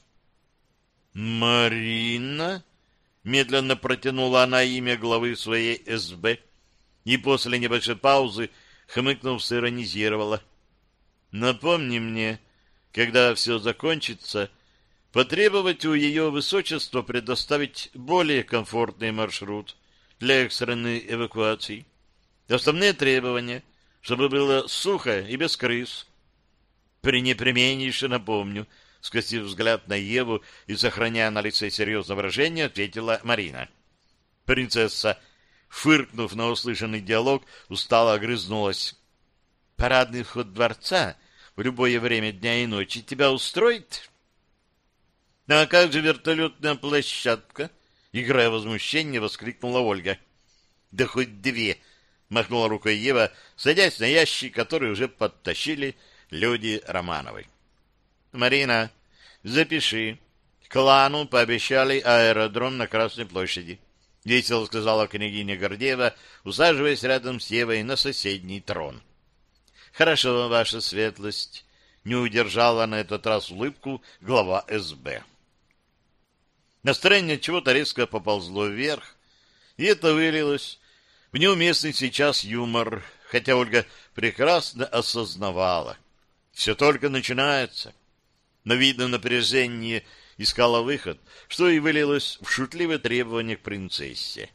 «Марина?» — медленно протянула она имя главы своей СБ и после небольшой паузы, хмыкнув, сиронизировала. «Напомни мне, когда все закончится, потребовать у ее высочества предоставить более комфортный маршрут для экстренной эвакуации. Основные требования, чтобы было сухо и без крыс. Пренепременнейше напомню, скосив взгляд на Еву и сохраняя на лице серьезное выражение, ответила Марина. Принцесса, фыркнув на услышанный диалог, устало огрызнулась. «Парадный вход дворца в любое время дня и ночи тебя устроит?» «А как же вертолетная площадка?» Играя возмущение, воскликнула Ольга. «Да хоть две!» — махнула рукой Ева, садясь на ящик, который уже подтащили люди Романовой. «Марина, запиши. Клану пообещали аэродром на Красной площади. — весело сказала княгиня Гордеева, усаживаясь рядом с Евой на соседний трон. — Хорошо, ваша светлость, — не удержала на этот раз улыбку глава СБ. Настроение чего-то резко поползло вверх, и это вылилось в неуместный сейчас юмор, хотя Ольга прекрасно осознавала. Все только начинается. Но видно напряжение искала выход, что и вылилось в шутливое требование к принцессе.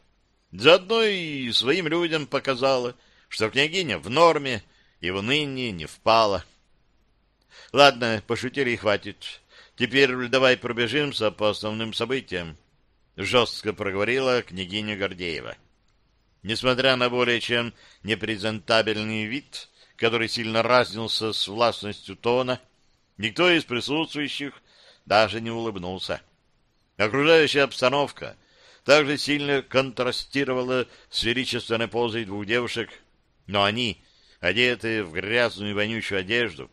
Заодно и своим людям показала, что княгиня в норме и в ныне не впала. Ладно, пошутили и хватит. Теперь давай пробежимся по основным событиям. Жестко проговорила княгиня Гордеева. Несмотря на более чем непрезентабельный вид, который сильно разнился с властностью тона, никто из присутствующих даже не улыбнулся. Окружающая обстановка также сильно контрастировала с величественной позой двух девушек, но они, одетые в грязную и вонючую одежду,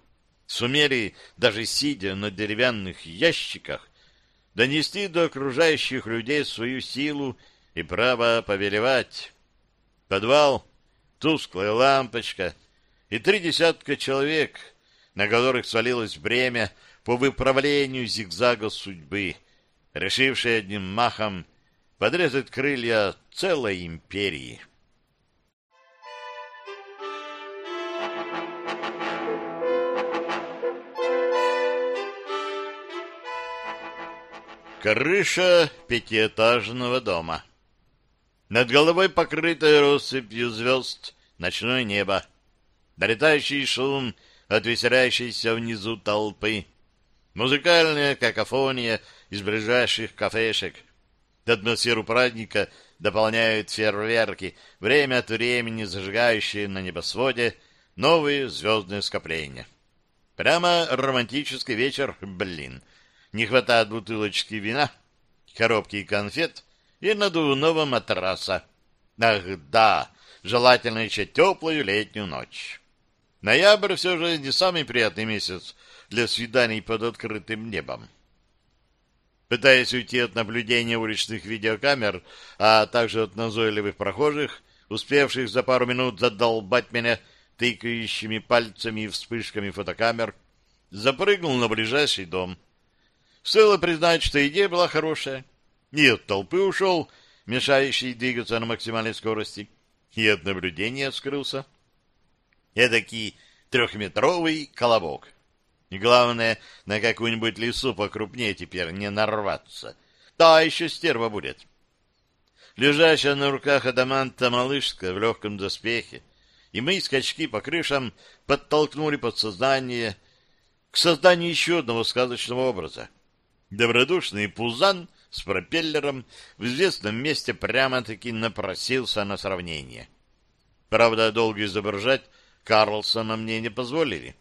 сумели, даже сидя на деревянных ящиках, донести до окружающих людей свою силу и право повелевать. Подвал, тусклая лампочка и три десятка человек, на которых свалилось бремя по выправлению зигзага судьбы, решившей одним махом подрезать крылья целой империи. Крыша пятиэтажного дома. Над головой покрытая россыпью звезд ночное небо. Долетающий шум от веселящейся внизу толпы. Музыкальная какофония из ближайших кафешек. Атмосферу праздника дополняют фейерверки, время от времени зажигающие на небосводе новые звездные скопления. Прямо романтический вечер, блин. Не хватает бутылочки вина, коробки конфет и надувного матраса. Ах, да, желательно еще теплую летнюю ночь. Ноябрь все же не самый приятный месяц для свиданий под открытым небом. Пытаясь уйти от наблюдения уличных видеокамер, а также от назойливых прохожих, успевших за пару минут задолбать меня тыкающими пальцами и вспышками фотокамер, запрыгнул на ближайший дом. Стоило признать, что идея была хорошая. И от толпы ушел, мешающий двигаться на максимальной скорости, и от наблюдения скрылся. Эдакий трехметровый колобок. И главное, на какую-нибудь лесу покрупнее теперь не нарваться. Да, еще стерва будет. Лежащая на руках адаманта малышка в легком доспехе, и мои скачки по крышам подтолкнули подсознание к созданию еще одного сказочного образа. Добродушный пузан с пропеллером в известном месте прямо-таки напросился на сравнение. Правда, долго изображать Карлсона мне не позволили.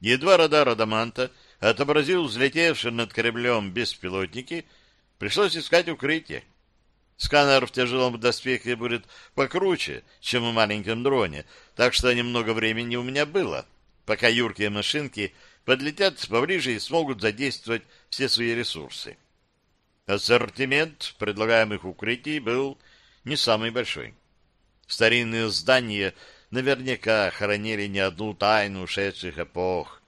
Едва радар Адаманта отобразил взлетевшие над кораблем беспилотники, пришлось искать укрытие. Сканер в тяжелом доспехе будет покруче, чем в маленьком дроне, так что немного времени у меня было, пока юркие машинки подлетят поближе и смогут задействовать все свои ресурсы. Ассортимент предлагаемых укрытий был не самый большой. Старинные здания наверняка хранили не одну тайну ушедших эпох.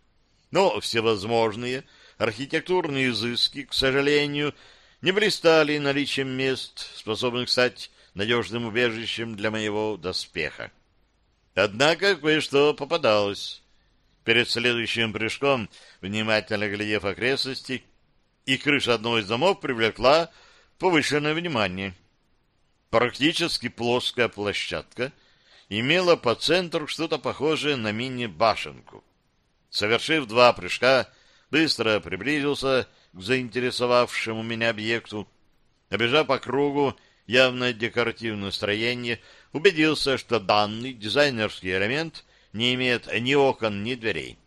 Но всевозможные архитектурные изыски, к сожалению, не блистали наличием мест, способных стать надежным убежищем для моего доспеха. Однако кое-что попадалось. Перед следующим прыжком, внимательно глядев окрестности, и крыша одного из домов привлекла повышенное внимание. Практически плоская площадка имела по центру что-то похожее на мини-башенку. Совершив два прыжка, быстро приблизился к заинтересовавшему меня объекту. Обежав по кругу явно декоративное строение, убедился, что данный дизайнерский элемент не имеет ни окон, ни дверей.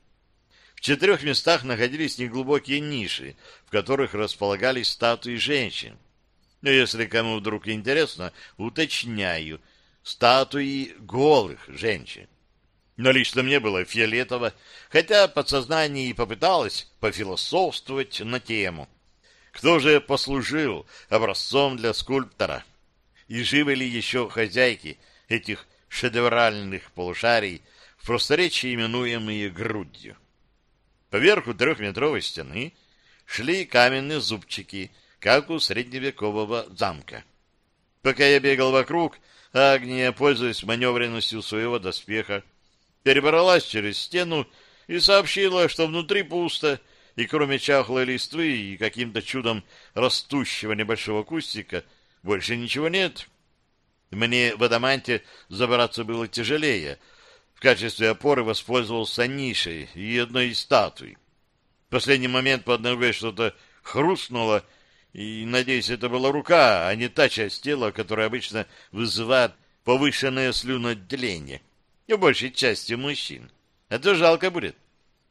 В четырех местах находились неглубокие ниши, в которых располагались статуи женщин. Но если кому вдруг интересно, уточняю, статуи голых женщин. Но лично мне было фиолетово, хотя подсознание и попыталось пофилософствовать на тему. Кто же послужил образцом для скульптора? И живы ли еще хозяйки этих шедевральных полушарий, в просторечии именуемые грудью? Поверху трехметровой стены шли каменные зубчики, как у средневекового замка. Пока я бегал вокруг, Агния, пользуясь маневренностью своего доспеха, перебралась через стену и сообщила, что внутри пусто, и кроме чахлой листвы и каким-то чудом растущего небольшого кустика больше ничего нет. Мне в адаманте забраться было тяжелее. В качестве опоры воспользовался нишей и одной из статуй. В последний момент под ногой что-то хрустнуло, и, надеюсь, это была рука, а не та часть тела, которая обычно вызывает повышенное слюноотделение. У большей части мужчин. Это жалко будет.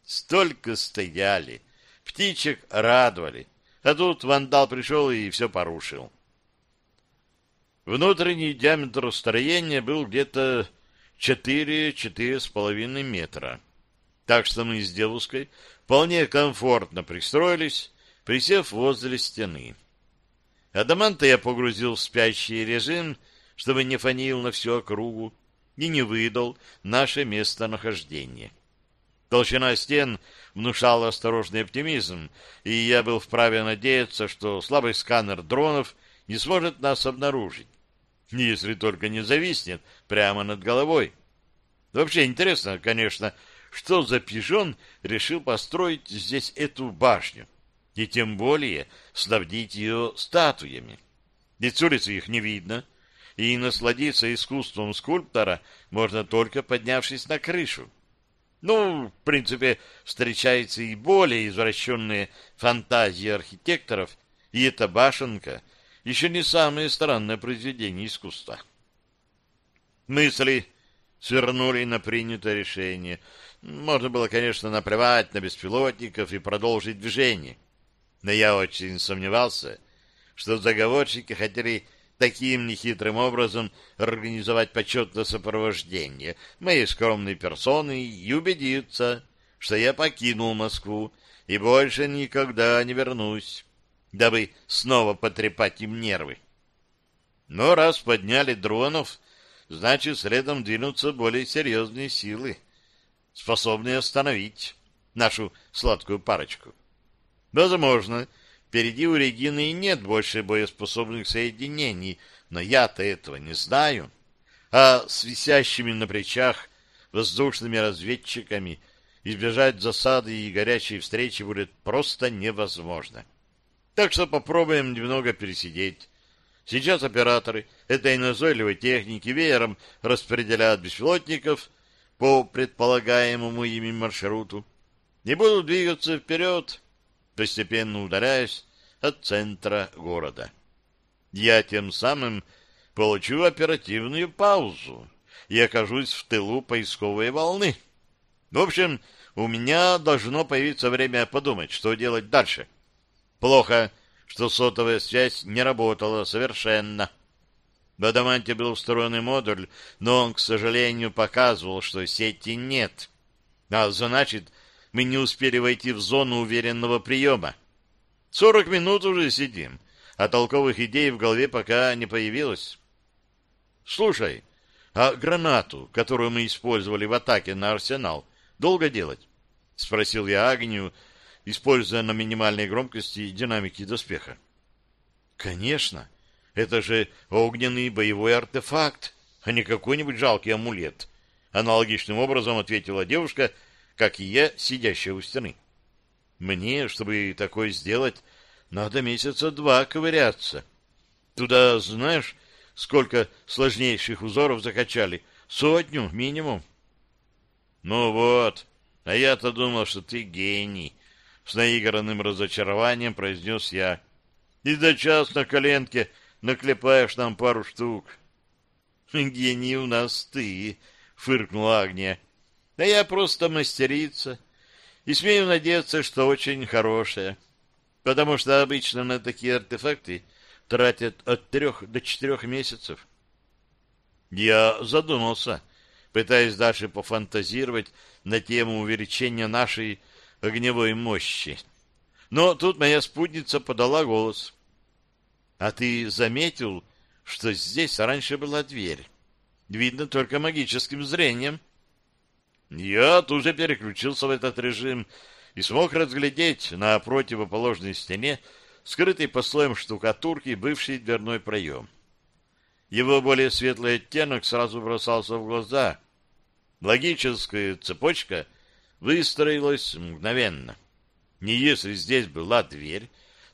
Столько стояли, птичек радовали, а тут вандал пришел и все порушил. Внутренний диаметр строения был где-то 4-4,5 метра. Так что мы с девушкой вполне комфортно пристроились, присев возле стены. Адаманта я погрузил в спящий режим, чтобы не фанил на всю округу и не выдал наше местонахождение. Толщина стен внушала осторожный оптимизм, и я был вправе надеяться, что слабый сканер дронов не сможет нас обнаружить, если только не зависнет прямо над головой. Вообще интересно, конечно, что за пижон решил построить здесь эту башню и тем более снабдить ее статуями. Ведь улицы их не видно, и насладиться искусством скульптора можно только поднявшись на крышу. Ну, в принципе, встречаются и более извращенные фантазии архитекторов, и эта башенка еще не самое странное произведение искусства. Мысли свернули на принятое решение. Можно было, конечно, наплевать на беспилотников и продолжить движение. Но я очень сомневался, что заговорщики хотели таким нехитрым образом организовать почетное сопровождение моей скромной персоны и убедиться, что я покинул Москву и больше никогда не вернусь, дабы снова потрепать им нервы. Но раз подняли дронов, значит, следом двинутся более серьезные силы, способные остановить нашу сладкую парочку. Возможно, впереди у Регины и нет больше боеспособных соединений, но я-то этого не знаю. А с висящими на плечах воздушными разведчиками избежать засады и горячей встречи будет просто невозможно. Так что попробуем немного пересидеть. Сейчас операторы этой назойливой техники веером распределяют беспилотников по предполагаемому ими маршруту и будут двигаться вперед, постепенно удаляясь от центра города. Я тем самым получу оперативную паузу и окажусь в тылу поисковой волны. В общем, у меня должно появиться время подумать, что делать дальше. Плохо, что сотовая связь не работала совершенно. В Адаманте был встроенный модуль, но он, к сожалению, показывал, что сети нет. А значит, мы не успели войти в зону уверенного приема. Сорок минут уже сидим, а толковых идей в голове пока не появилось. Слушай, а гранату, которую мы использовали в атаке на арсенал, долго делать? Спросил я Агнию, используя на минимальной громкости динамики доспеха. Конечно, это же огненный боевой артефакт, а не какой-нибудь жалкий амулет. Аналогичным образом ответила девушка, — как и я, сидящая у стены. Мне, чтобы такое сделать, надо месяца два ковыряться. Туда, знаешь, сколько сложнейших узоров закачали? Сотню минимум. Ну вот, а я-то думал, что ты гений. С наигранным разочарованием произнес я. И за час на коленке наклепаешь нам пару штук. Гений у нас ты, фыркнула Агния. Да я просто мастерица. И смею надеяться, что очень хорошая. Потому что обычно на такие артефакты тратят от трех до четырех месяцев. Я задумался, пытаясь дальше пофантазировать на тему увеличения нашей огневой мощи. Но тут моя спутница подала голос. — А ты заметил, что здесь раньше была дверь? Видно только магическим зрением. Я тут же переключился в этот режим и смог разглядеть на противоположной стене скрытый по слоям штукатурки бывший дверной проем. Его более светлый оттенок сразу бросался в глаза. Логическая цепочка выстроилась мгновенно. Не если здесь была дверь,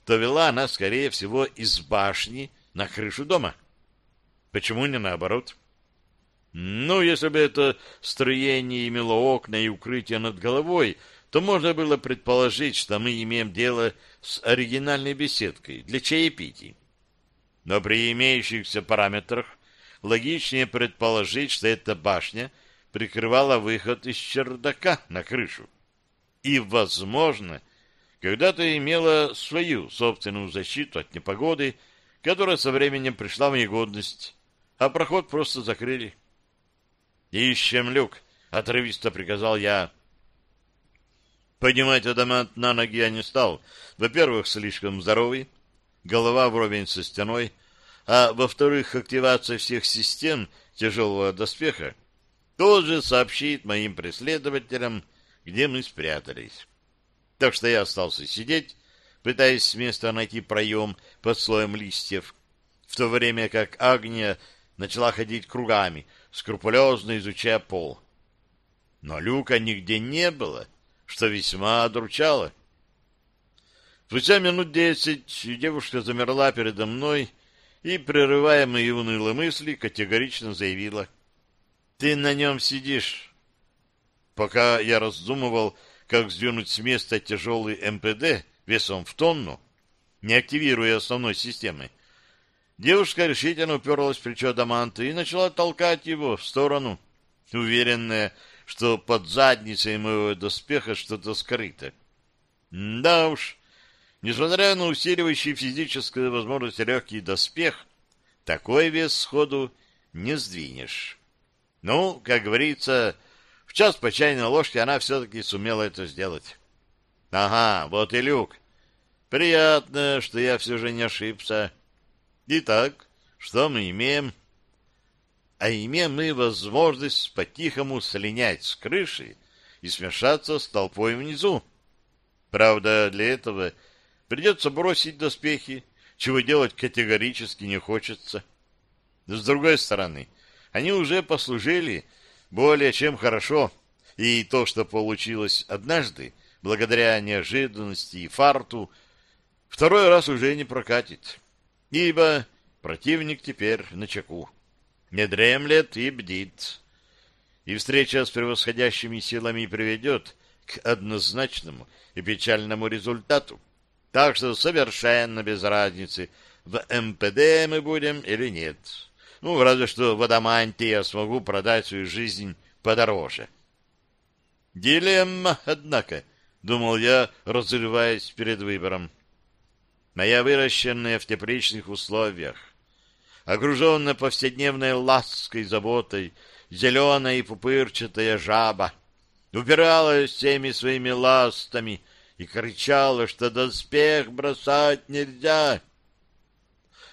то вела она, скорее всего, из башни на крышу дома. Почему не наоборот? Ну, если бы это строение имело окна и укрытие над головой, то можно было предположить, что мы имеем дело с оригинальной беседкой для чаепитий. Но при имеющихся параметрах логичнее предположить, что эта башня прикрывала выход из чердака на крышу. И, возможно, когда-то имела свою собственную защиту от непогоды, которая со временем пришла в негодность, а проход просто закрыли. «Ищем люк!» — отрывисто приказал я. Поднимать Адамант на ноги я не стал. Во-первых, слишком здоровый, голова вровень со стеной, а во-вторых, активация всех систем тяжелого доспеха тоже сообщит моим преследователям, где мы спрятались. Так что я остался сидеть, пытаясь с места найти проем под слоем листьев, в то время как Агния начала ходить кругами, скрупулезно изучая пол. Но люка нигде не было, что весьма одручало. Спустя минут десять девушка замерла передо мной и, прерывая мои унылые мысли, категорично заявила. — Ты на нем сидишь. Пока я раздумывал, как сдвинуть с места тяжелый МПД весом в тонну, не активируя основной системы, Девушка решительно уперлась в плечо Даманта и начала толкать его в сторону, уверенная, что под задницей моего доспеха что-то скрыто. Да уж, несмотря на усиливающий физическую возможность легкий доспех, такой вес сходу не сдвинешь. Ну, как говорится, в час по чайной ложке она все-таки сумела это сделать. Ага, вот и люк. Приятно, что я все же не ошибся. Итак, что мы имеем? А имеем мы возможность по-тихому слинять с крыши и смешаться с толпой внизу. Правда, для этого придется бросить доспехи, чего делать категорически не хочется. С другой стороны, они уже послужили более чем хорошо, и то, что получилось однажды, благодаря неожиданности и фарту, второй раз уже не прокатит ибо противник теперь на чеку. Не дремлет и бдит. И встреча с превосходящими силами приведет к однозначному и печальному результату. Так что совершенно без разницы, в МПД мы будем или нет. Ну, разве что в Адаманте я смогу продать свою жизнь подороже. Дилемма, однако, — думал я, разрываясь перед выбором моя выращенная в тепличных условиях, окруженная повседневной лаской заботой, зеленая и пупырчатая жаба, упиралась всеми своими ластами и кричала, что доспех бросать нельзя.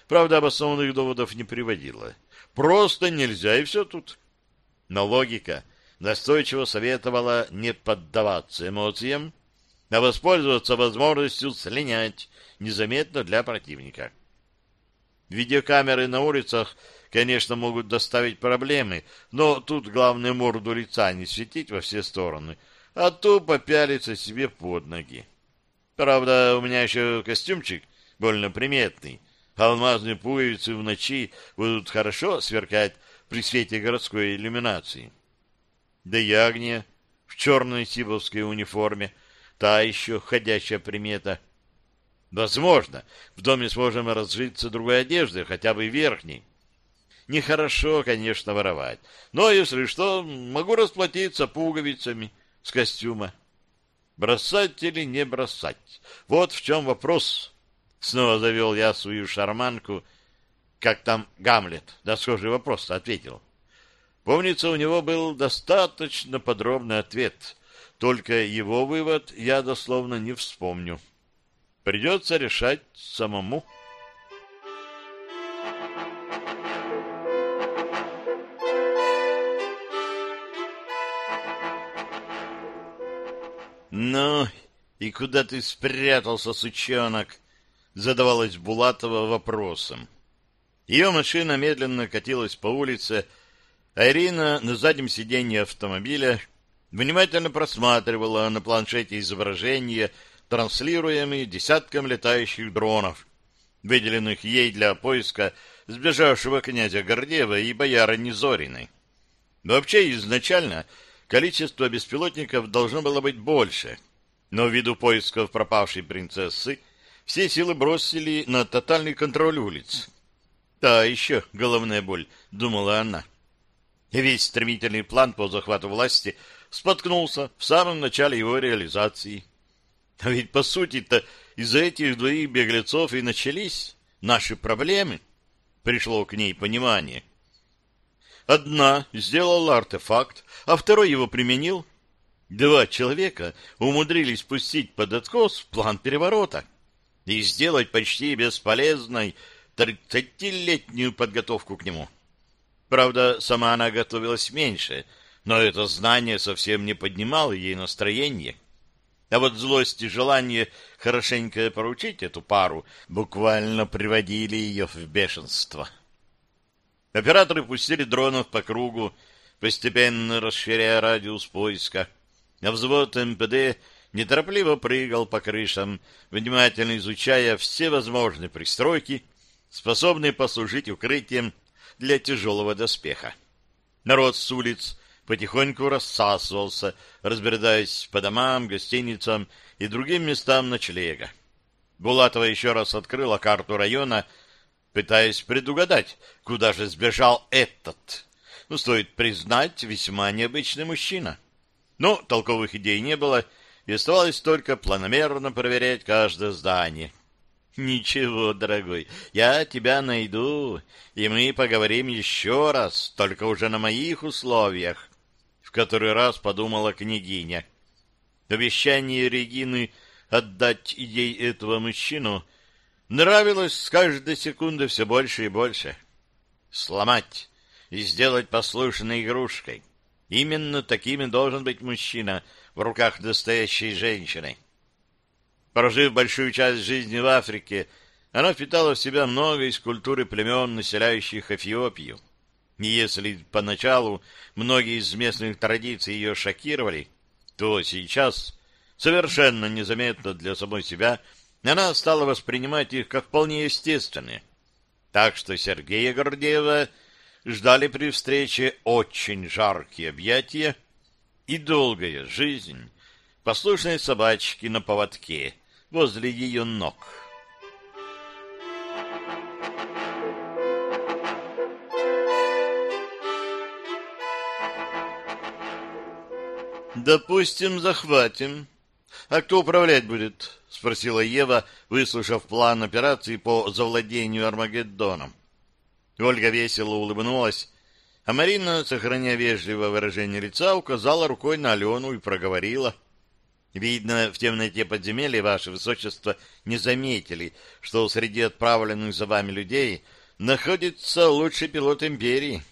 Правда, обоснованных доводов не приводила. Просто нельзя, и все тут. Но логика настойчиво советовала не поддаваться эмоциям, а воспользоваться возможностью слинять незаметно для противника. Видеокамеры на улицах, конечно, могут доставить проблемы, но тут главное морду лица не светить во все стороны, а то попялиться себе под ноги. Правда, у меня еще костюмчик больно приметный. Алмазные пуговицы в ночи будут хорошо сверкать при свете городской иллюминации. Да и Агния в черной сибовской униформе, та еще ходящая примета. Возможно, в доме сможем разжиться другой одеждой, хотя бы верхней. Нехорошо, конечно, воровать, но, если что, могу расплатиться пуговицами с костюма. Бросать или не бросать? Вот в чем вопрос. Снова завел я свою шарманку. Как там Гамлет? Да схожий вопрос ответил. Помнится, у него был достаточно подробный ответ. Только его вывод я дословно не вспомню. Придется решать самому. «Ну, и куда ты спрятался, сучонок?» — задавалась Булатова вопросом. Ее машина медленно катилась по улице, а Ирина на заднем сиденье автомобиля внимательно просматривала на планшете изображения, транслируемые десятком летающих дронов, выделенных ей для поиска сбежавшего князя Гордеева и бояра Низориной. Вообще, изначально количество беспилотников должно было быть больше, но ввиду поисков пропавшей принцессы все силы бросили на тотальный контроль улиц. Да, еще головная боль, думала она. Весь стремительный план по захвату власти споткнулся в самом начале его реализации. А ведь, по сути-то, из-за этих двоих беглецов и начались наши проблемы. Пришло к ней понимание. Одна сделала артефакт, а второй его применил. Два человека умудрились пустить под откос план переворота и сделать почти бесполезной тридцатилетнюю подготовку к нему. Правда, сама она готовилась меньше, но это знание совсем не поднимало ей настроение. А вот злость и желание хорошенько поручить эту пару буквально приводили ее в бешенство. Операторы пустили дронов по кругу, постепенно расширяя радиус поиска, а взвод МПД неторопливо прыгал по крышам, внимательно изучая все возможные пристройки, способные послужить укрытием для тяжелого доспеха. Народ с улиц потихоньку рассасывался, разбредаясь по домам, гостиницам и другим местам ночлега. Булатова еще раз открыла карту района, пытаясь предугадать, куда же сбежал этот. Ну, стоит признать, весьма необычный мужчина. Но толковых идей не было, и оставалось только планомерно проверять каждое здание. «Ничего, дорогой, я тебя найду, и мы поговорим еще раз, только уже на моих условиях», — в который раз подумала княгиня. Обещание Регины отдать идей этого мужчину нравилось с каждой секунды все больше и больше. Сломать и сделать послушной игрушкой. Именно таким и должен быть мужчина в руках настоящей женщины. Прожив большую часть жизни в Африке, она впитала в себя много из культуры племен, населяющих Эфиопию. И если поначалу многие из местных традиций ее шокировали, то сейчас, совершенно незаметно для самой себя, она стала воспринимать их как вполне естественные. Так что Сергея Гордеева ждали при встрече очень жаркие объятия и долгая жизнь послушной собачки на поводке возле ее ног. «Допустим, захватим. А кто управлять будет?» — спросила Ева, выслушав план операции по завладению Армагеддоном. Ольга весело улыбнулась, а Марина, сохраняя вежливое выражение лица, указала рукой на Алену и проговорила. «Видно, в темноте подземелья, ваше высочество, не заметили, что среди отправленных за вами людей находится лучший пилот империи».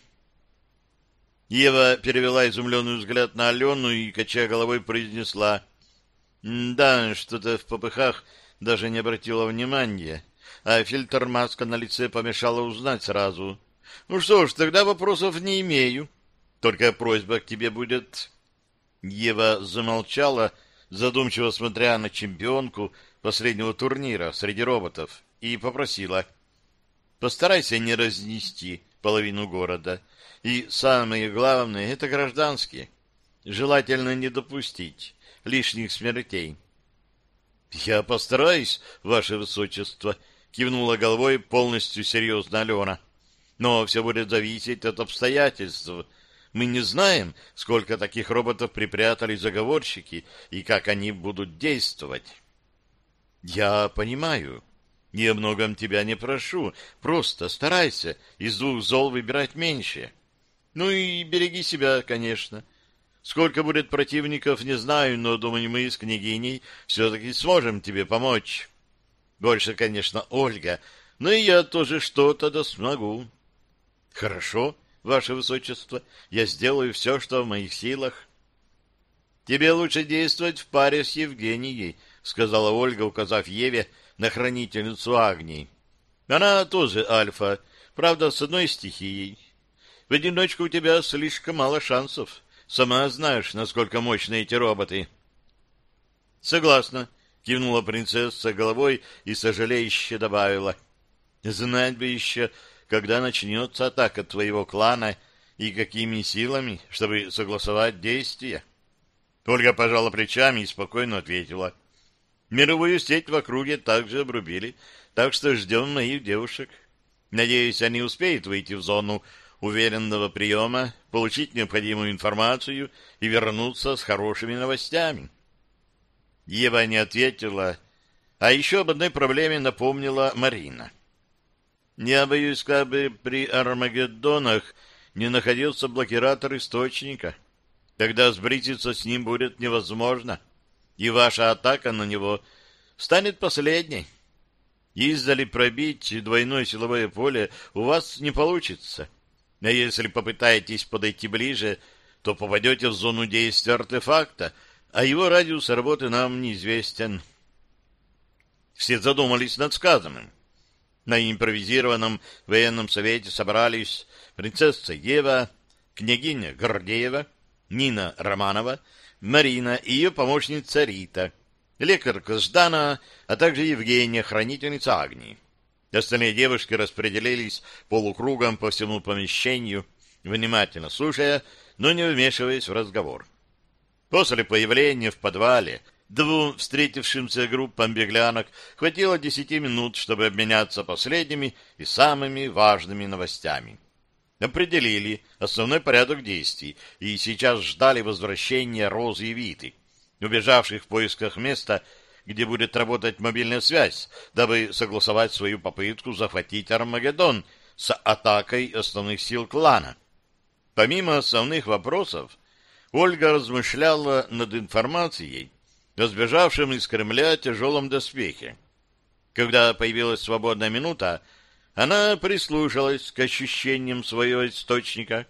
Ева перевела изумленный взгляд на Алену и, качая головой, произнесла — да, что-то в попыхах даже не обратила внимания, а фильтр маска на лице помешала узнать сразу. Ну что ж, тогда вопросов не имею. Только просьба к тебе будет... Ева замолчала, задумчиво смотря на чемпионку последнего турнира среди роботов, и попросила. Постарайся не разнести половину города. И самое главное — это гражданские. Желательно не допустить лишних смертей. — Я постараюсь, ваше высочество, — кивнула головой полностью серьезно Алена. — Но все будет зависеть от обстоятельств. Мы не знаем, сколько таких роботов припрятали заговорщики и как они будут действовать. — Я понимаю. Ни о многом тебя не прошу. Просто старайся из двух зол выбирать меньше. Ну и береги себя, конечно. Сколько будет противников, не знаю, но, думаю, мы с княгиней все-таки сможем тебе помочь. Больше, конечно, Ольга, но и я тоже что-то да смогу. Хорошо, ваше высочество, я сделаю все, что в моих силах. Тебе лучше действовать в паре с Евгенией, сказала Ольга, указав Еве на хранительницу Агнии. Она тоже альфа, правда, с одной стихией. В одиночку у тебя слишком мало шансов. Сама знаешь, насколько мощны эти роботы. — Согласна, — кивнула принцесса головой и сожалеюще добавила. — Знать бы еще, когда начнется атака твоего клана и какими силами, чтобы согласовать действия. Ольга пожала плечами и спокойно ответила. — Мировую сеть в округе также обрубили, так что ждем моих девушек. Надеюсь, они успеют выйти в зону уверенного приема, получить необходимую информацию и вернуться с хорошими новостями. Ева не ответила, а еще об одной проблеме напомнила Марина. «Я боюсь, как бы при Армагеддонах не находился блокиратор источника. Тогда сбриться с ним будет невозможно, и ваша атака на него станет последней. Издали пробить двойное силовое поле у вас не получится». А если попытаетесь подойти ближе, то попадете в зону действия артефакта, а его радиус работы нам неизвестен. Все задумались над сказанным. На импровизированном военном совете собрались принцесса Ева, княгиня Гордеева, Нина Романова, Марина и ее помощница Рита, лекарка Ждана, а также Евгения, хранительница Агнии. Остальные девушки распределились полукругом по всему помещению, внимательно слушая, но не вмешиваясь в разговор. После появления в подвале двум встретившимся группам беглянок хватило десяти минут, чтобы обменяться последними и самыми важными новостями. Определили основной порядок действий и сейчас ждали возвращения Розы и Виты, убежавших в поисках места, где будет работать мобильная связь, дабы согласовать свою попытку захватить Армагеддон с атакой основных сил клана. Помимо основных вопросов, Ольга размышляла над информацией о сбежавшем из Кремля тяжелом доспехе. Когда появилась свободная минута, она прислушалась к ощущениям своего источника,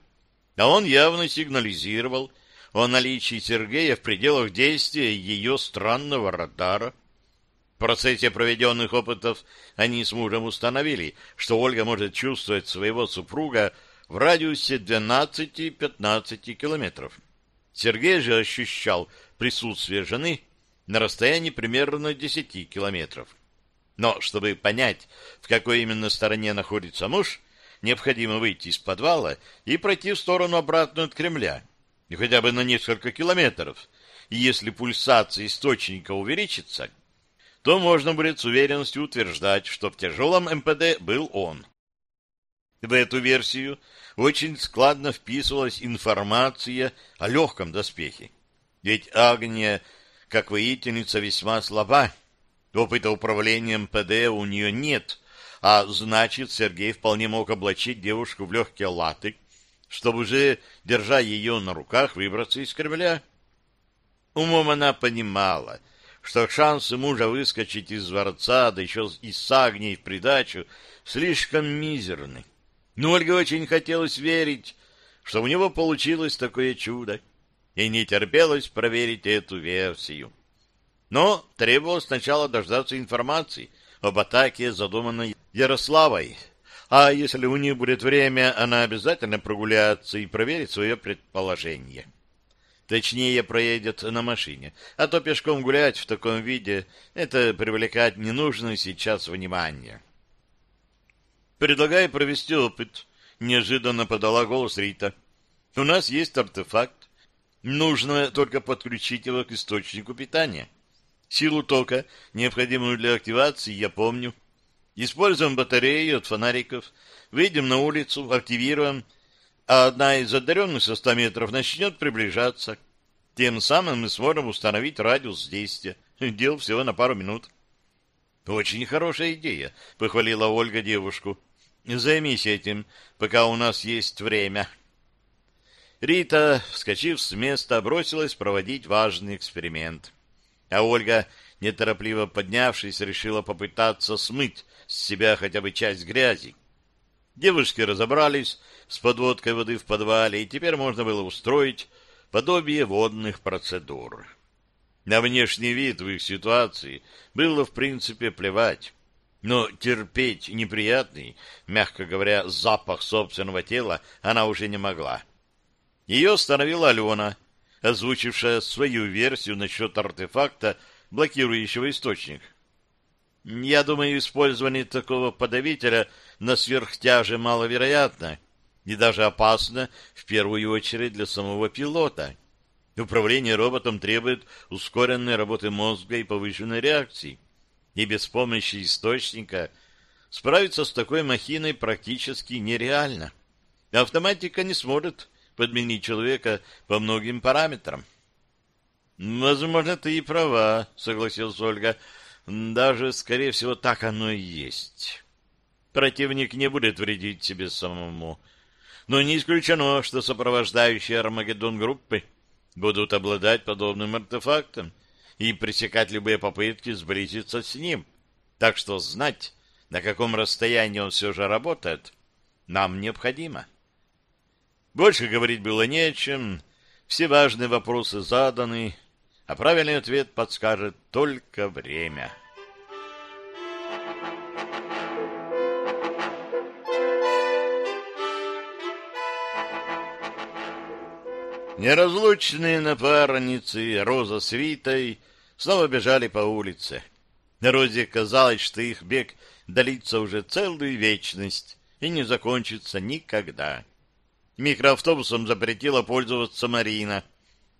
а он явно сигнализировал о наличии Сергея в пределах действия ее странного радара. В процессе проведенных опытов они с мужем установили, что Ольга может чувствовать своего супруга в радиусе 12-15 километров. Сергей же ощущал присутствие жены на расстоянии примерно 10 километров. Но чтобы понять, в какой именно стороне находится муж, необходимо выйти из подвала и пройти в сторону обратную от Кремля и хотя бы на несколько километров, и если пульсация источника увеличится, то можно будет с уверенностью утверждать, что в тяжелом МПД был он. В эту версию очень складно вписывалась информация о легком доспехе. Ведь Агния, как воительница, весьма слаба. Опыта управления МПД у нее нет, а значит, Сергей вполне мог облачить девушку в легкие латы, чтобы уже, держа ее на руках, выбраться из Кремля. Умом она понимала, что шансы мужа выскочить из дворца, да еще и с Агнией в придачу, слишком мизерны. Но Ольге очень хотелось верить, что у него получилось такое чудо, и не терпелось проверить эту версию. Но требовалось сначала дождаться информации об атаке, задуманной Ярославой, а если у нее будет время, она обязательно прогуляется и проверит свое предположение. Точнее, проедет на машине. А то пешком гулять в таком виде — это привлекать ненужное сейчас внимание. «Предлагаю провести опыт», — неожиданно подала голос Рита. «У нас есть артефакт. Нужно только подключить его к источнику питания. Силу тока, необходимую для активации, я помню. Используем батарею от фонариков, выйдем на улицу, активируем, а одна из одаренных со 100 метров начнет приближаться. Тем самым мы сможем установить радиус действия. Дел всего на пару минут. Очень хорошая идея, похвалила Ольга девушку. Займись этим, пока у нас есть время. Рита, вскочив с места, бросилась проводить важный эксперимент. А Ольга, неторопливо поднявшись, решила попытаться смыть с себя хотя бы часть грязи. Девушки разобрались с подводкой воды в подвале, и теперь можно было устроить подобие водных процедур. На внешний вид в их ситуации было, в принципе, плевать. Но терпеть неприятный, мягко говоря, запах собственного тела она уже не могла. Ее остановила Алена, озвучившая свою версию насчет артефакта, блокирующего источник. Я думаю, использование такого подавителя на сверхтяже маловероятно и даже опасно в первую очередь для самого пилота. Управление роботом требует ускоренной работы мозга и повышенной реакции. И без помощи источника справиться с такой махиной практически нереально. Автоматика не сможет подменить человека по многим параметрам. «Возможно, ты и права», — согласилась Ольга. «Даже, скорее всего, так оно и есть. Противник не будет вредить себе самому. Но не исключено, что сопровождающие Армагеддон группы будут обладать подобным артефактом и пресекать любые попытки сблизиться с ним. Так что знать, на каком расстоянии он все же работает, нам необходимо. Больше говорить было не о чем, все важные вопросы заданы, а правильный ответ подскажет только время. Неразлучные напарницы Роза с Витой снова бежали по улице. Розе казалось, что их бег длится уже целую вечность и не закончится никогда. Микроавтобусом запретила пользоваться Марина.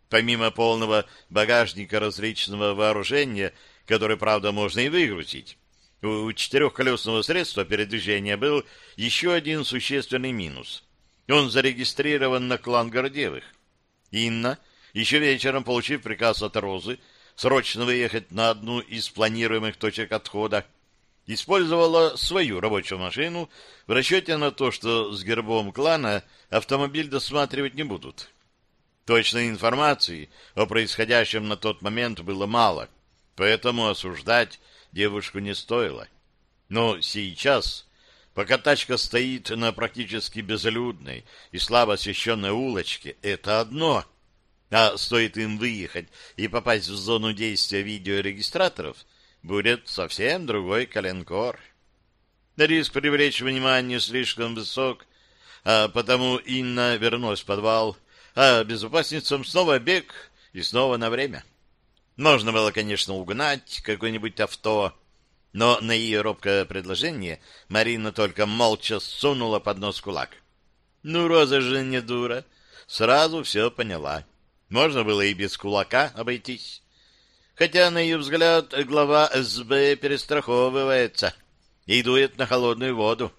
Помимо полного багажника различного вооружения, который, правда, можно и выгрузить, у четырехколесного средства передвижения был еще один существенный минус. Он зарегистрирован на клан Гордевых. Инна, еще вечером получив приказ от Розы, срочно выехать на одну из планируемых точек отхода, использовала свою рабочую машину в расчете на то, что с гербом клана автомобиль досматривать не будут. Точной информации о происходящем на тот момент было мало, поэтому осуждать девушку не стоило. Но сейчас, пока тачка стоит на практически безлюдной и слабо освещенной улочке, это одно. А стоит им выехать и попасть в зону действия видеорегистраторов — будет совсем другой коленкор. Риск привлечь внимание слишком высок, а потому Инна вернулась в подвал, а безопасницам снова бег и снова на время. Можно было, конечно, угнать какое-нибудь авто, но на ее робкое предложение Марина только молча сунула под нос кулак. Ну, Роза же не дура, сразу все поняла. Можно было и без кулака обойтись хотя, на ее взгляд, глава СБ перестраховывается и дует на холодную воду.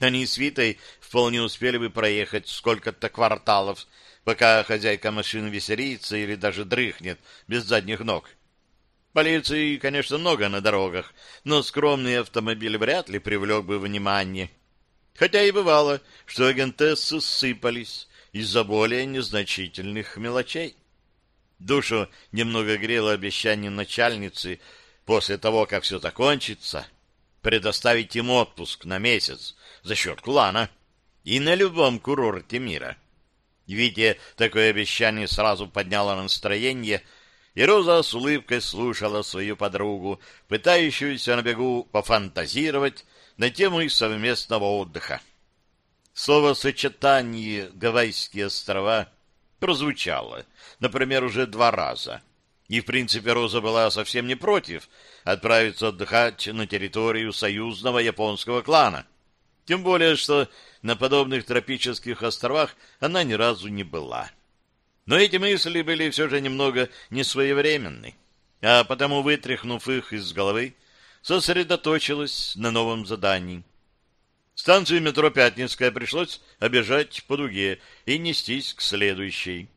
Они с Витой вполне успели бы проехать сколько-то кварталов, пока хозяйка машины веселится или даже дрыхнет без задних ног. Полиции, конечно, много на дорогах, но скромный автомобиль вряд ли привлек бы внимание. Хотя и бывало, что агентессы сыпались из-за более незначительных мелочей. Душу немного грело обещание начальницы после того, как все закончится, предоставить им отпуск на месяц за счет клана и на любом курорте мира. Витя такое обещание сразу подняло настроение, и Роза с улыбкой слушала свою подругу, пытающуюся на бегу пофантазировать на тему их совместного отдыха. Слово «сочетание» Гавайские острова прозвучало, например, уже два раза. И, в принципе, Роза была совсем не против отправиться отдыхать на территорию союзного японского клана. Тем более, что на подобных тропических островах она ни разу не была. Но эти мысли были все же немного несвоевременны, а потому, вытряхнув их из головы, сосредоточилась на новом задании. Станцию метро Пятницкая пришлось обижать по дуге и нестись к следующей.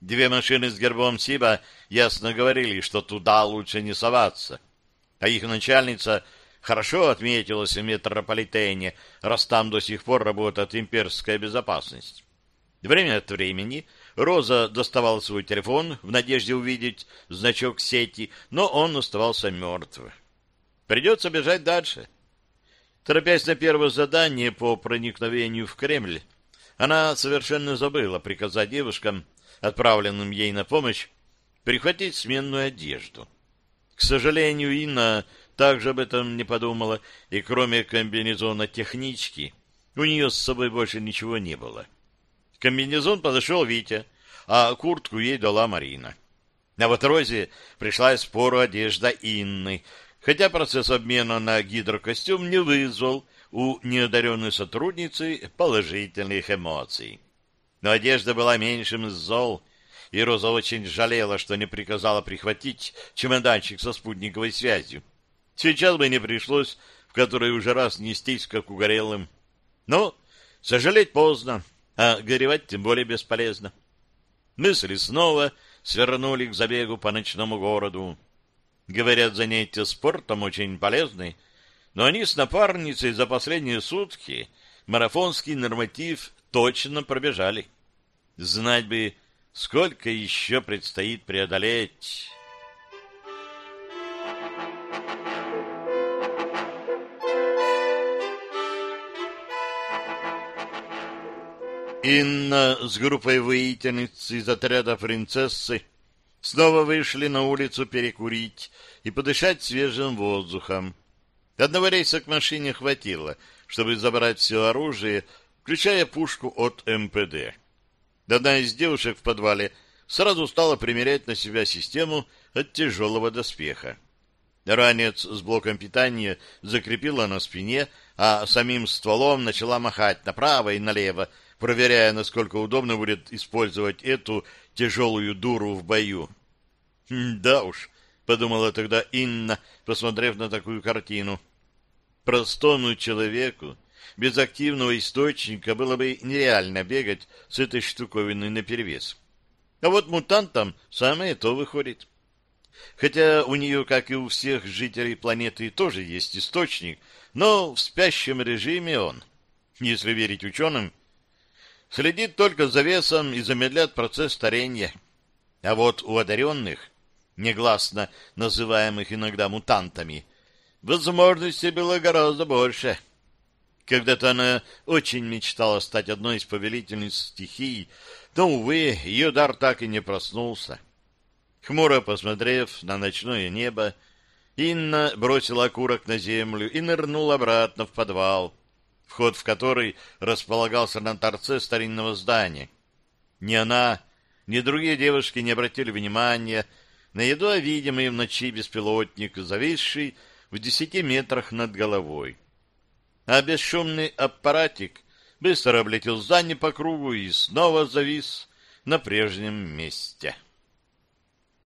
Две машины с гербом Сиба ясно говорили, что туда лучше не соваться. А их начальница хорошо отметилась в метрополитене, раз там до сих пор работает имперская безопасность. Время от времени Роза доставала свой телефон в надежде увидеть значок сети, но он оставался мертвым. Придется бежать дальше. Торопясь на первое задание по проникновению в Кремль, она совершенно забыла приказать девушкам, отправленным ей на помощь, прихватить сменную одежду. К сожалению, Инна также об этом не подумала, и кроме комбинезона технички у нее с собой больше ничего не было. Комбинезон подошел Витя, а куртку ей дала Марина. А вот Розе пришлась пору одежда Инны, хотя процесс обмена на гидрокостюм не вызвал у неодаренной сотрудницы положительных эмоций. Но одежда была меньшим из зол, и Роза очень жалела, что не приказала прихватить чемоданчик со спутниковой связью. Сейчас бы не пришлось в который уже раз нестись, как угорелым. Но сожалеть поздно, а горевать тем более бесполезно. Мысли снова свернули к забегу по ночному городу. Говорят, занятия спортом очень полезны, но они с напарницей за последние сутки марафонский норматив точно пробежали. Знать бы, сколько еще предстоит преодолеть... Инна с группой воительниц из отряда принцессы снова вышли на улицу перекурить и подышать свежим воздухом. Одного рейса к машине хватило, чтобы забрать все оружие, включая пушку от МПД. Одна из девушек в подвале сразу стала примерять на себя систему от тяжелого доспеха. Ранец с блоком питания закрепила на спине, а самим стволом начала махать направо и налево, проверяя, насколько удобно будет использовать эту тяжелую дуру в бою. «Да уж», — подумала тогда Инна, посмотрев на такую картину. «Простому человеку без активного источника было бы нереально бегать с этой штуковиной наперевес. А вот мутантам самое то выходит. Хотя у нее, как и у всех жителей планеты, тоже есть источник, но в спящем режиме он, если верить ученым, следит только за весом и замедляет процесс старения. А вот у одаренных, негласно называемых иногда мутантами, возможностей было гораздо больше. Когда-то она очень мечтала стать одной из повелительниц стихий, но, увы, ее дар так и не проснулся. Хмуро посмотрев на ночное небо, Инна бросила окурок на землю и нырнула обратно в подвал, вход в который располагался на торце старинного здания. Ни она, ни другие девушки не обратили внимания на едва видимый в ночи беспилотник, зависший в десяти метрах над головой. А бесшумный аппаратик быстро облетел здание по кругу и снова завис на прежнем месте.